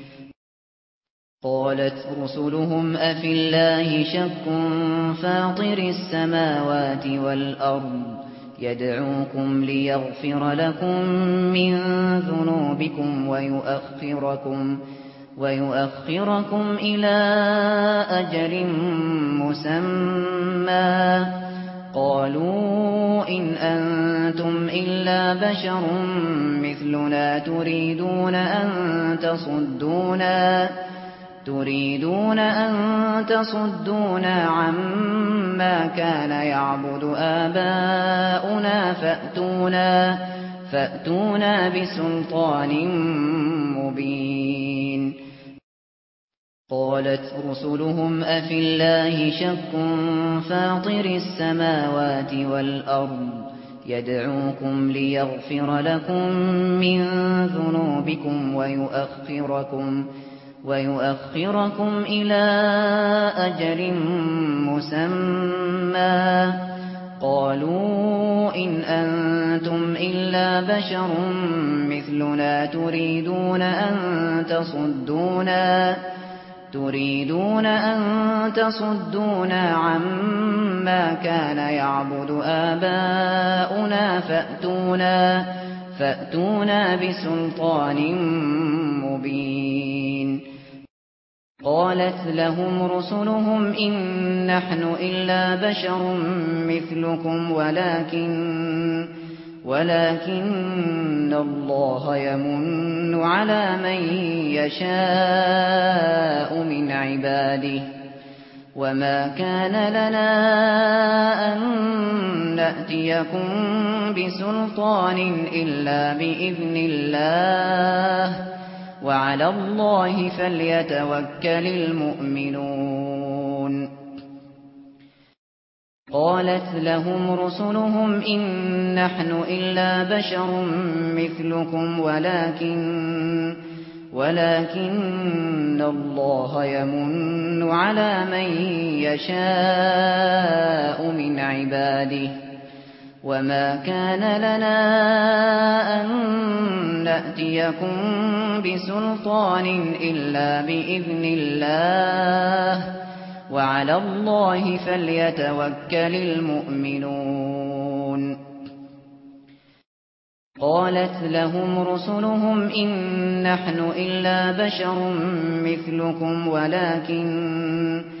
قالت رسلهم أفي الله شك فاطر السماوات والأرض يدعوكم ليغفر لكم من ذنوبكم ويؤخركم ويؤخركم إلى أجل مسمى قالوا إن أنتم إلا بشر مثلنا تريدون أن تصدونا تريدون أن تصدونا عما كان يعبد آباؤنا فأتونا, فأتونا بسلطان مبين. قالت رسلهم أفي الله شك فاطر السماوات والأرض يدعوكم ليغفر لكم من ذنوبكم ويؤخركم ويؤخركم وَيُؤَخِّرُكُمْ إِلَى أَجَلٍ مُّسَمًّى قَالُوا إِنْ أَنتُمْ إِلَّا بَشَرٌ مِّثْلُنَا تُرِيدُونَ أَن تَصُدُّونَا تُرِيدُونَ أَن تَصُدُّونَا عَمَّا كَانَ يَعْبُدُ آبَاؤُنَا فَأْتُونَا فَأْتُونَا بِسُلْطَانٍ مُّبِينٍ قالت لهم رسلهم إن نحن إلا بشر مثلكم ولكن ولكن الله يمن على من يشاء من عباده وما كان لنا أن نأتيكم بسلطان إلا بإذن الله وعلى الله فليتوكل المؤمنون. قالت لهم رسلهم إن نحن إلا بشر مثلكم ولكن ولكن الله يمن على من يشاء من عباده. وما كان لنا أن نأتيكم بسلطان إلا بإذن الله وعلى الله فليتوكل المؤمنون. قالت لهم رسلهم إن نحن إلا بشر مثلكم ولكن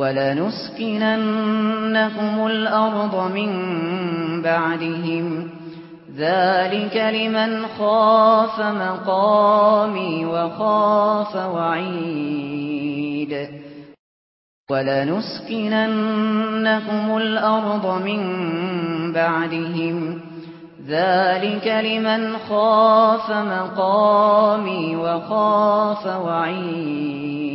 ولنسكننكم الأرض من بعدهم. ذلك لمن خاف مقامي وخاف وعيد. ولنسكننكم الأرض من بعدهم. ذلك لمن خاف مقامي وخاف وعيد.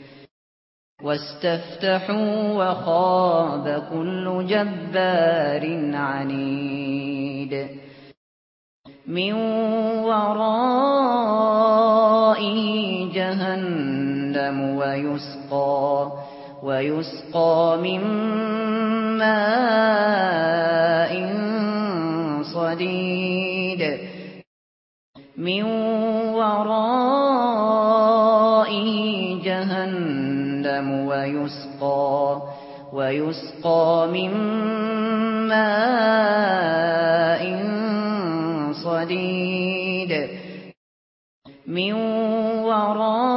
واستفتحوا وخاب كل جبار عنيد. من ورائه جهنم ويسقى ويسقى من ماء صديد. من ورائه جهنم جهنم ويسقى ويسقى من ماء صديد من ورائه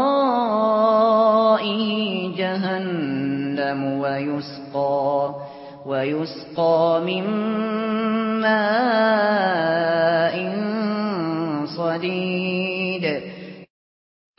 جهنم ويسقى ويسقى من ماء صديد.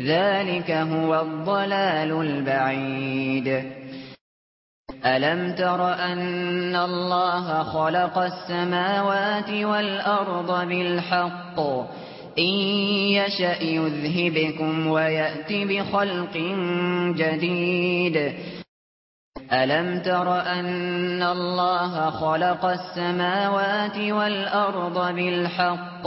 ذلك هو الضلال البعيد. ألم تر أن الله خلق السماوات والأرض بالحق؟ إن يشأ يذهبكم ويأتي بخلق جديد. ألم تر أن الله خلق السماوات والأرض بالحق؟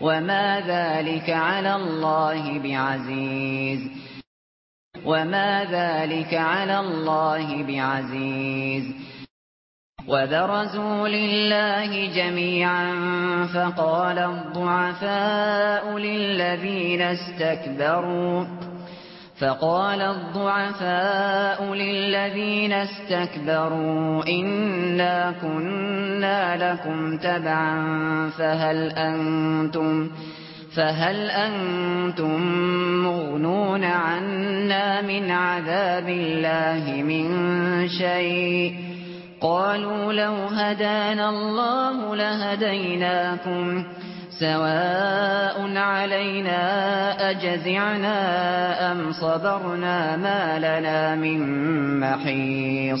وما ذلك على الله بعزيز. وما ذلك على الله بعزيز. وبرزوا لله جميعا فقال الضعفاء للذين استكبروا. فقال الضعفاء للذين استكبروا إنا كنا كنا لكم تبعا فهل أنتم فهل أنتم مغنون عنا من عذاب الله من شيء قالوا لو هدانا الله لهديناكم سواء علينا أجزعنا أم صبرنا ما لنا من محيص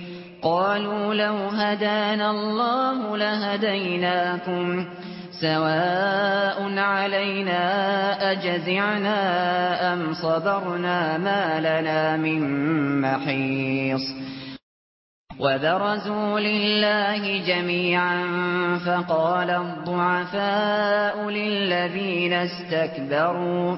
قالوا لو هدانا الله لهديناكم سواء علينا أجزعنا أم صبرنا ما لنا من محيص وبرزوا لله جميعا فقال الضعفاء للذين استكبروا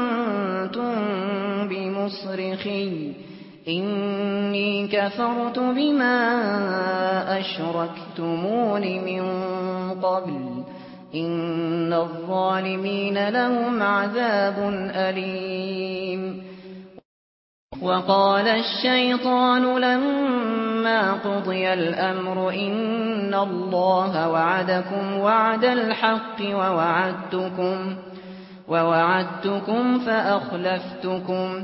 مصرخي إني كفرت بما أشركتمون من قبل. إن الظالمين لهم عذاب أليم. وقال الشيطان لما قضي الأمر إن الله وعدكم وعد الحق ووعدتكم. ووعدتكم فأخلفتكم.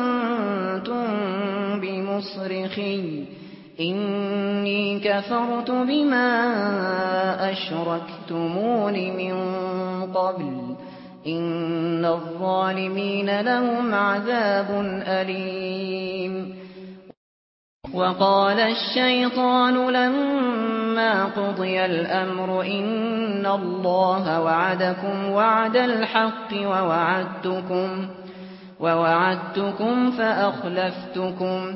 مصرخي إني كفرت بما أشركتمون من قبل إن الظالمين لهم عذاب أليم. وقال الشيطان لما قضي الأمر إن الله وعدكم وعد الحق ووعدتكم ووعدتكم فأخلفتكم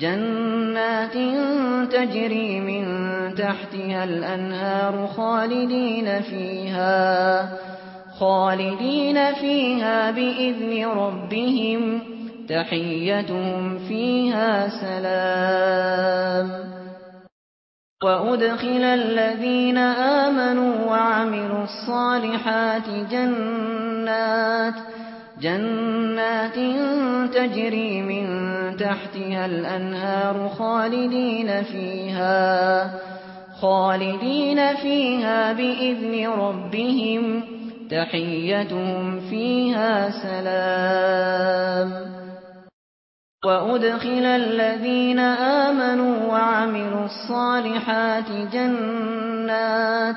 جنات تجري من تحتها الأنهار خالدين فيها خالدين فيها بإذن ربهم تحيتهم فيها سلام۔ وأدخل الذين آمنوا وعملوا الصالحات جنات جنات جنات تجري من تحتها الأنهار خالدين فيها خالدين فيها بإذن ربهم تحيتهم فيها سلام. وأدخل الذين آمنوا وعملوا الصالحات جنات جنات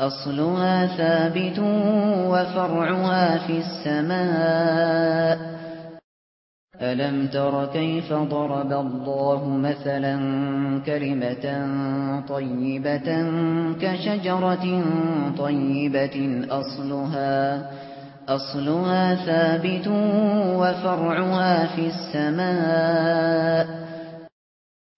أصلها ثابت وفرعها في السماء. ألم تر كيف ضرب الله مثلا كلمة طيبة كشجرة طيبة أصلها أصلها ثابت وفرعها في السماء.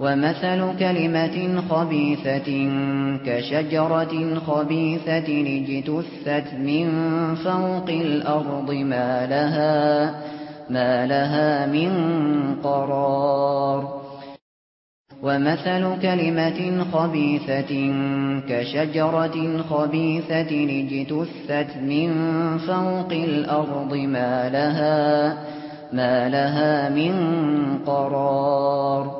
ومثل كلمة خبيثة كشجرة خبيثة اجتثت من فوق الأرض ما لها, ما لها من قرار. ومثل كلمة خبيثة كشجرة خبيثة اجتثت من فوق الأرض ما لها, ما لها من قرار.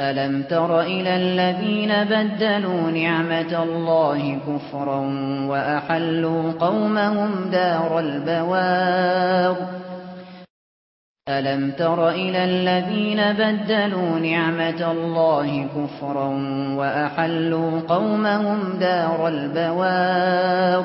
أَلَمْ تَرَ إِلَى الَّذِينَ بَدَّلُوا نِعْمَةَ اللَّهِ كُفْرًا وَأَحَلُّوا قَوْمَهُمْ دَارَ الْبَوَارِ أَلَمْ تَرَ إِلَى الَّذِينَ بَدَّلُوا نِعْمَةَ اللَّهِ كُفْرًا وَأَحَلُّوا قَوْمَهُمْ دَارَ الْبَوَارِ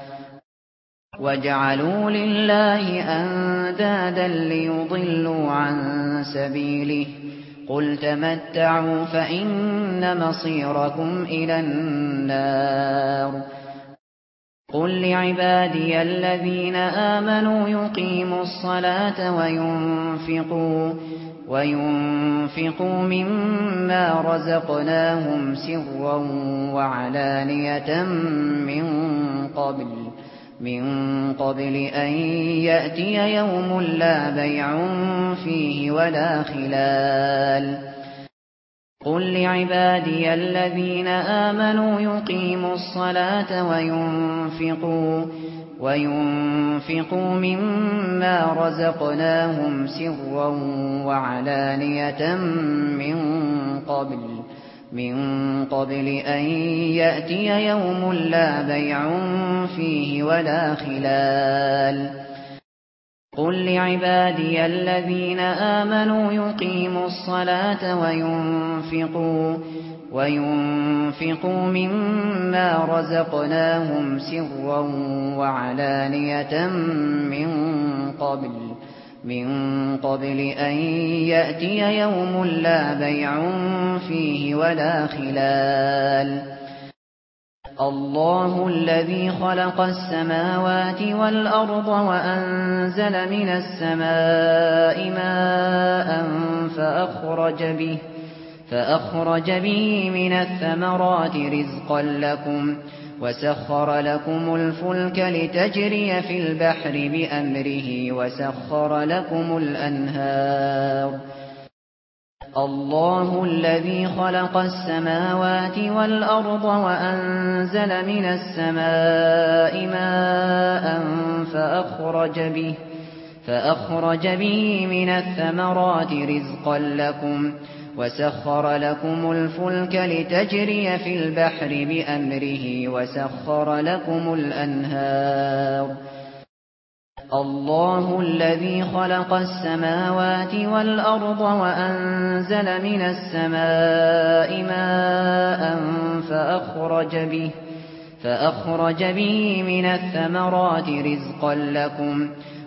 وَجَعَلُوا لِلَّهِ أَندَادًا لِّيُضِلُّوا عَن سَبِيلِهِ قُلْ تَمَتَّعُوا فَإِنَّ مَصِيرَكُمْ إِلَى النَّارِ قُلْ لِعِبَادِيَ الَّذِينَ آمَنُوا يُقِيمُوا الصَّلَاةَ وَيُنفِقُوا وَيُنفِقُوا مِمَّا رَزَقْنَاهُمْ سِرًّا وَعَلَانِيَةً مِّن قَبْلُ مِنْ قَبْلِ أَنْ يَأْتِيَ يَوْمٌ لَا بَيْعٌ فِيهِ وَلَا خِلَالٌ. قُلْ لِعِبَادِيَ الَّذِينَ آمَنُوا يُقِيمُوا الصَّلَاةَ وَيُنْفِقُوا وَيُنْفِقُوا مِمَّا رَزَقْنَاهُمْ سِرًّا وَعَلَانِيَةً مِنْ قَبْلِ. مِنْ قَبْلِ أَنْ يَأْتِيَ يَوْمٌ لَا بَيْعٌ فِيهِ وَلَا خِلَالٌ. قُلْ لِعِبَادِيَ الَّذِينَ آمَنُوا يُقِيمُوا الصَّلَاةَ وَيُنْفِقُوا وَيُنْفِقُوا مِمَّا رَزَقْنَاهُمْ سِرًّا وَعَلَانِيَةً مِنْ قَبْلِ. مِنْ قَبْلِ أَنْ يَأْتِيَ يَوْمٌ لَا بَيْعٌ فِيهِ وَلَا خِلَالٌ. اللَّهُ الَّذِي خَلَقَ السَّمَاوَاتِ وَالْأَرْضَ وَأَنْزَلَ مِنَ السَّمَاءِ مَاءً فَأَخْرَجَ بِهِ فَأَخْرَجَ بِهِ مِنَ الثَّمَرَاتِ رِزْقًا لَكُمْ وسخر لكم الفلك لتجري في البحر بأمره وسخر لكم الأنهار الله الذي خلق السماوات والأرض وأنزل من السماء ماء فأخرج به, فأخرج به من الثمرات رزقا لكم وسخر لكم الفلك لتجري في البحر بأمره وسخر لكم الأنهار الله الذي خلق السماوات والأرض وأنزل من السماء ماء فأخرج به, فأخرج به من الثمرات رزقا لكم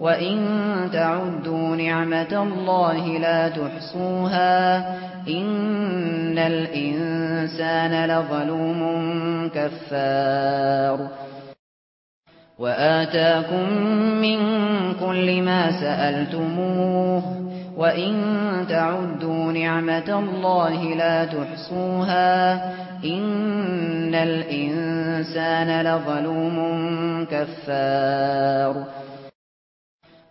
وَإِن تَعُدُّوا نِعْمَةَ اللَّهِ لَا تُحْصُوهَا إِنَّ الْإِنسَانَ لَظَلُومٌ كَفَّارٌ وَآتَاكُم مِّن كُلِّ مَا سَأَلْتُمُوهُ وَإِن تَعُدُّوا نِعْمَةَ اللَّهِ لَا تُحْصُوهَا إِنَّ الْإِنسَانَ لَظَلُومٌ كَفَّارٌ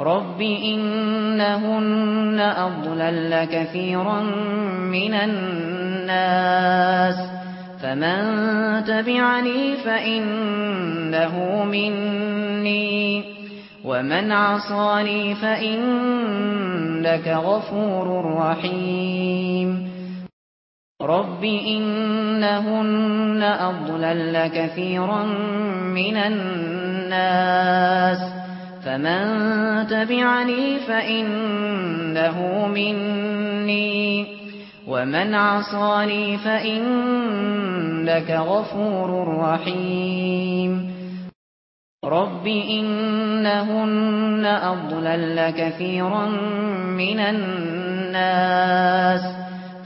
رب إنهن أضلل كثيرا من الناس فمن تبعني فإنه مني ومن عصاني فإنك غفور رحيم رب إنهن أضلل كثيرا من الناس فمن تبعني فإنه مني ومن عصاني فإنك غفور رحيم. رب إنهن أضلل كثيرا من الناس.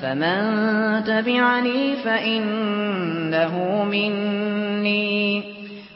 فمن تبعني فإنه مني.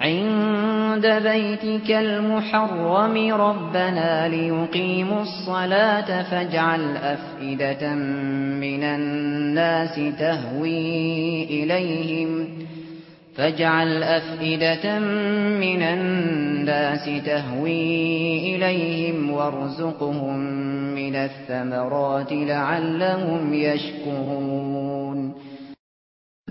عند بيتك المحرم ربنا ليقيموا الصلاة فاجعل أفئدة من الناس تهوي إليهم فاجعل أفئدة من الناس تهوي إليهم وارزقهم من الثمرات لعلهم يشكرون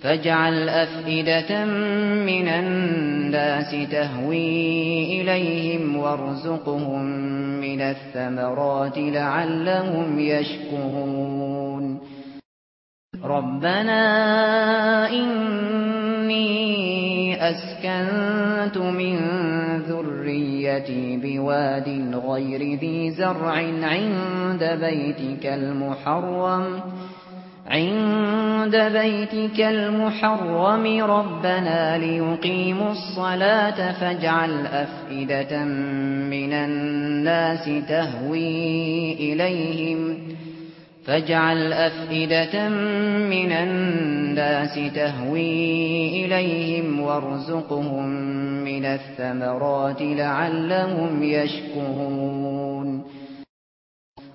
فاجعل أفئدة من الناس تهوي إليهم وارزقهم من الثمرات لعلهم يشكرون. ربنا إني أسكنت من ذريتي بواد غير ذي زرع عند بيتك المحرم. عند بيتك المحرم ربنا ليقيموا الصلاة فاجعل أفئدة من الناس تهوي إليهم فاجعل أفئدة من الناس تهوي إليهم وارزقهم من الثمرات لعلهم يشكرون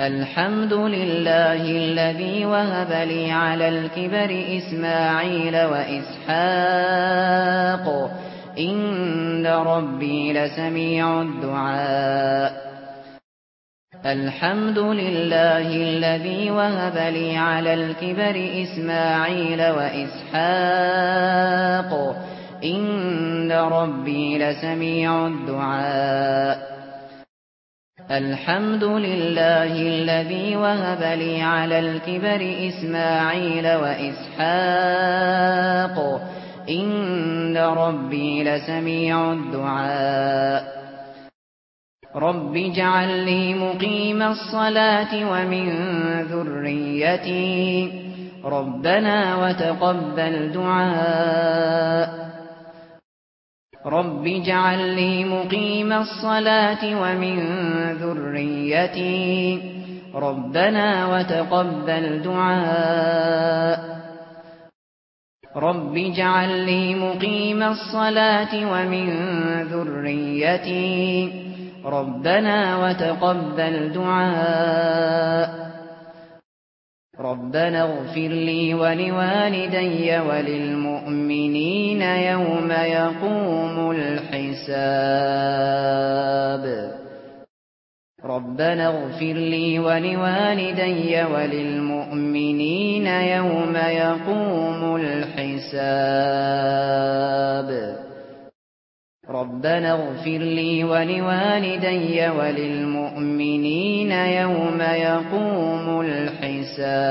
الحمد لله الذي وهب لي على الكبر إسماعيل وإسحاق إن ربي لسميع الدعاء. الحمد لله الذي وهب لي على الكبر إسماعيل وإسحاق إن ربي لسميع الدعاء. الحمد لله الذي وهب لي على الكبر إسماعيل وإسحاق إن ربي لسميع الدعاء. رب اجعل لي مقيم الصلاة ومن ذريتي ربنا وتقبل دعاء. رب جعل لي مقيم الصلاة ومن ذريتي ربنا وتقبل دعاء رب جعل لي مقيم الصلاة ومن ذريتي ربنا وتقبل دعاء ربنا اغفر لي ولوالدي وللمؤمنين المجرمين يوم يقوم الحساب. ربنا اغفر لي ولوالدي وللمؤمنين يوم يقوم الحساب. ربنا اغفر لي ولوالدي وللمؤمنين يوم يقوم الحساب.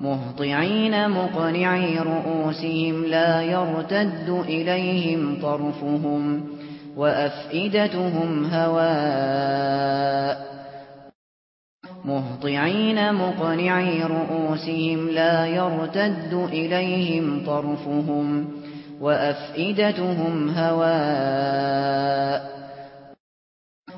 مهطعين مقنعي رؤوسهم لا يرتد إليهم طرفهم وأفئدتهم هواء مهطعين مقنعي رؤوسهم لا يرتد إليهم طرفهم وأفئدتهم هواء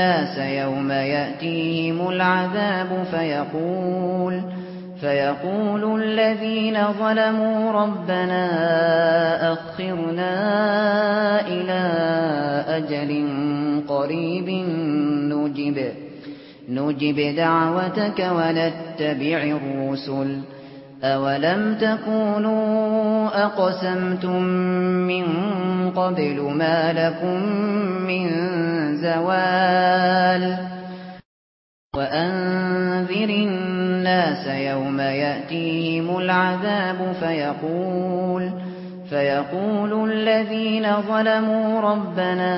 الناس يوم يأتيهم العذاب فيقول فيقول الذين ظلموا ربنا أخرنا إلى أجل قريب نجب نجب دعوتك ونتبع الرسل. أَوَلَمْ تَكُونُوا أَقْسَمْتُمْ مِنْ قَبْلُ مَا لَكُمْ مِنْ زَوَالٍ وَأَنْذِرِ النَّاسَ يَوْمَ يَأْتِيهِمُ الْعَذَابُ فَيَقُولُ فَيَقُولُ الَّذِينَ ظَلَمُوا رَبَّنَا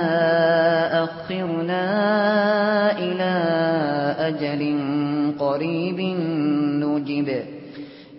أَخِّرْنَا إِلَى أَجَلٍ قَرِيبٍ نُّجِبْ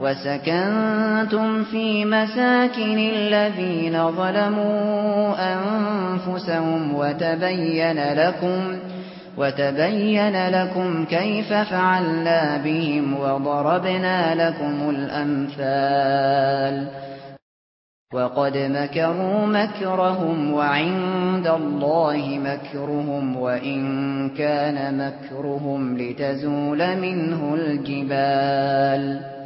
وَسَكَنْتُمْ فِي مَسَاكِنِ الَّذِينَ ظَلَمُوا أَنفُسَهُمْ وَتَبَيَّنَ لَكُمْ وَتَبَيَّنَ لَكُمْ كَيْفَ فَعَلْنَا بِهِمْ وَضَرَبْنَا لَكُمُ الْأَمْثَالَ. وَقَدْ مَكَرُوا مَكْرَهُمْ وَعِندَ اللَّهِ مَكْرُهُمْ وَإِن كَانَ مَكْرُهُمْ لِتَزُولَ مِنْهُ الْجِبَالُ.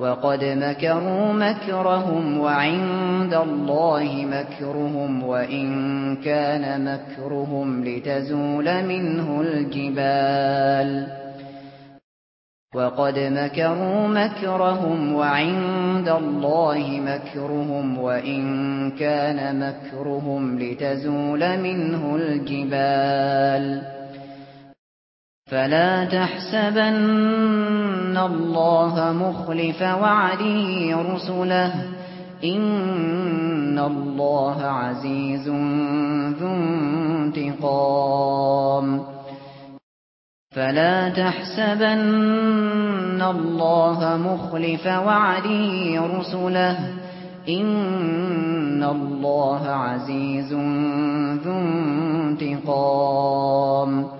وَقَدْ مَكَرُوا مَكْرَهُمْ وَعِندَ اللَّهِ مَكْرُهُمْ وَإِن كَانَ مَكْرُهُمْ لِتَزُولَ مِنْهُ الْجِبَالُ. وَقَدْ مَكَرُوا مَكْرَهُمْ وَعِندَ اللَّهِ مَكْرُهُمْ وَإِن كَانَ مَكْرُهُمْ لِتَزُولَ مِنْهُ الْجِبَالُ. فَلَا تَحْسَبَنَّ ان الله مخلف وعده رسله ان الله عزيز ذو انتقام فلا تحسبن الله مخلف وعده رسله ان الله عزيز ذو انتقام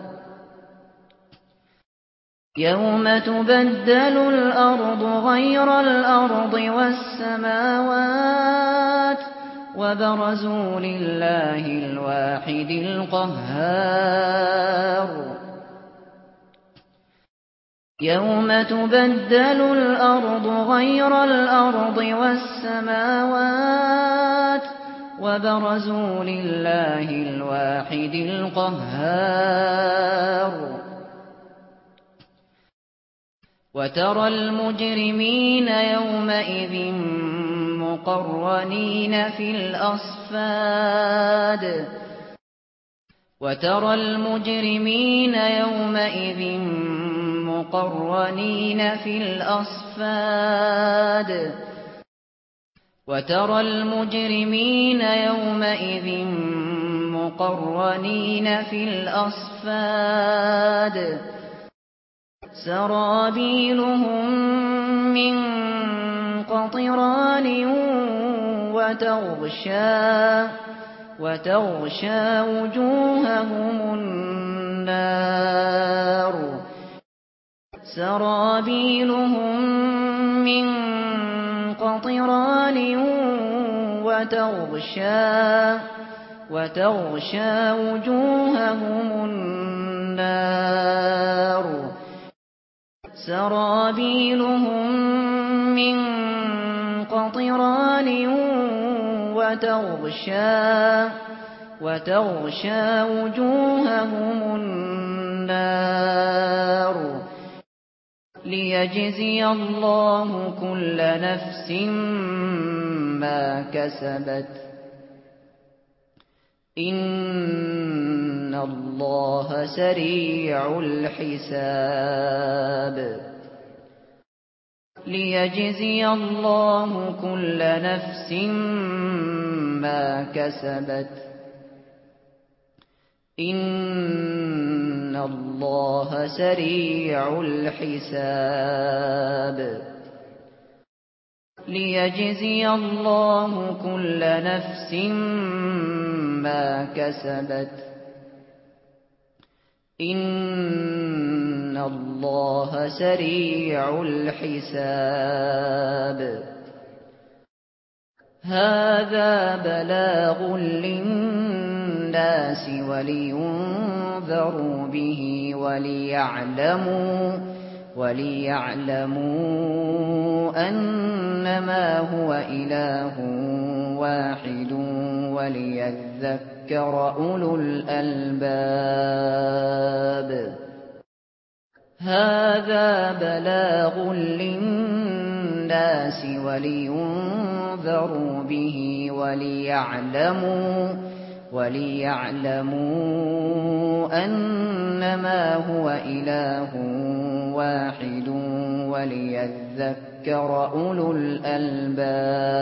يَوْمَ تُبَدَّلُ الْأَرْضُ غَيْرَ الْأَرْضِ وَالسَّمَاوَاتُ وَبَرَزُوا لِلَّهِ الْوَاحِدِ الْقَهَّارِ يَوْمَ تُبَدَّلُ الْأَرْضُ غَيْرَ الْأَرْضِ وَالسَّمَاوَاتُ وَبَرَزُوا لِلَّهِ الْوَاحِدِ الْقَهَّارِ وترى المجرمين يومئذ مقرنين في الأصفاد وترى المجرمين يومئذ مقرنين في الأصفاد وترى المجرمين يومئذ مقرنين في الأصفاد سرابيلهم من قطران وتغشى وتغشى وجوههم النار سرابيلهم من قطران وتغشى وتغشى وجوههم النار سرابيلهم من قطران وتغشى وتغشى وجوههم النار ليجزي الله كل نفس ما كسبت ان الله سريع الحساب ليجزي الله كل نفس ما كسبت ان الله سريع الحساب ليجزي الله كل نفس ما كسبت إن ان الله سريع الحساب هذا بلاغ للناس ولينذروا به وليعلموا وليعلموا أنما هو إله واحد وليذكر يذكر أولو الألباب. هذا بلاغ للناس ولينذروا به وليعلموا وليعلموا أنما هو إله واحد وليذكر أولو الألباب.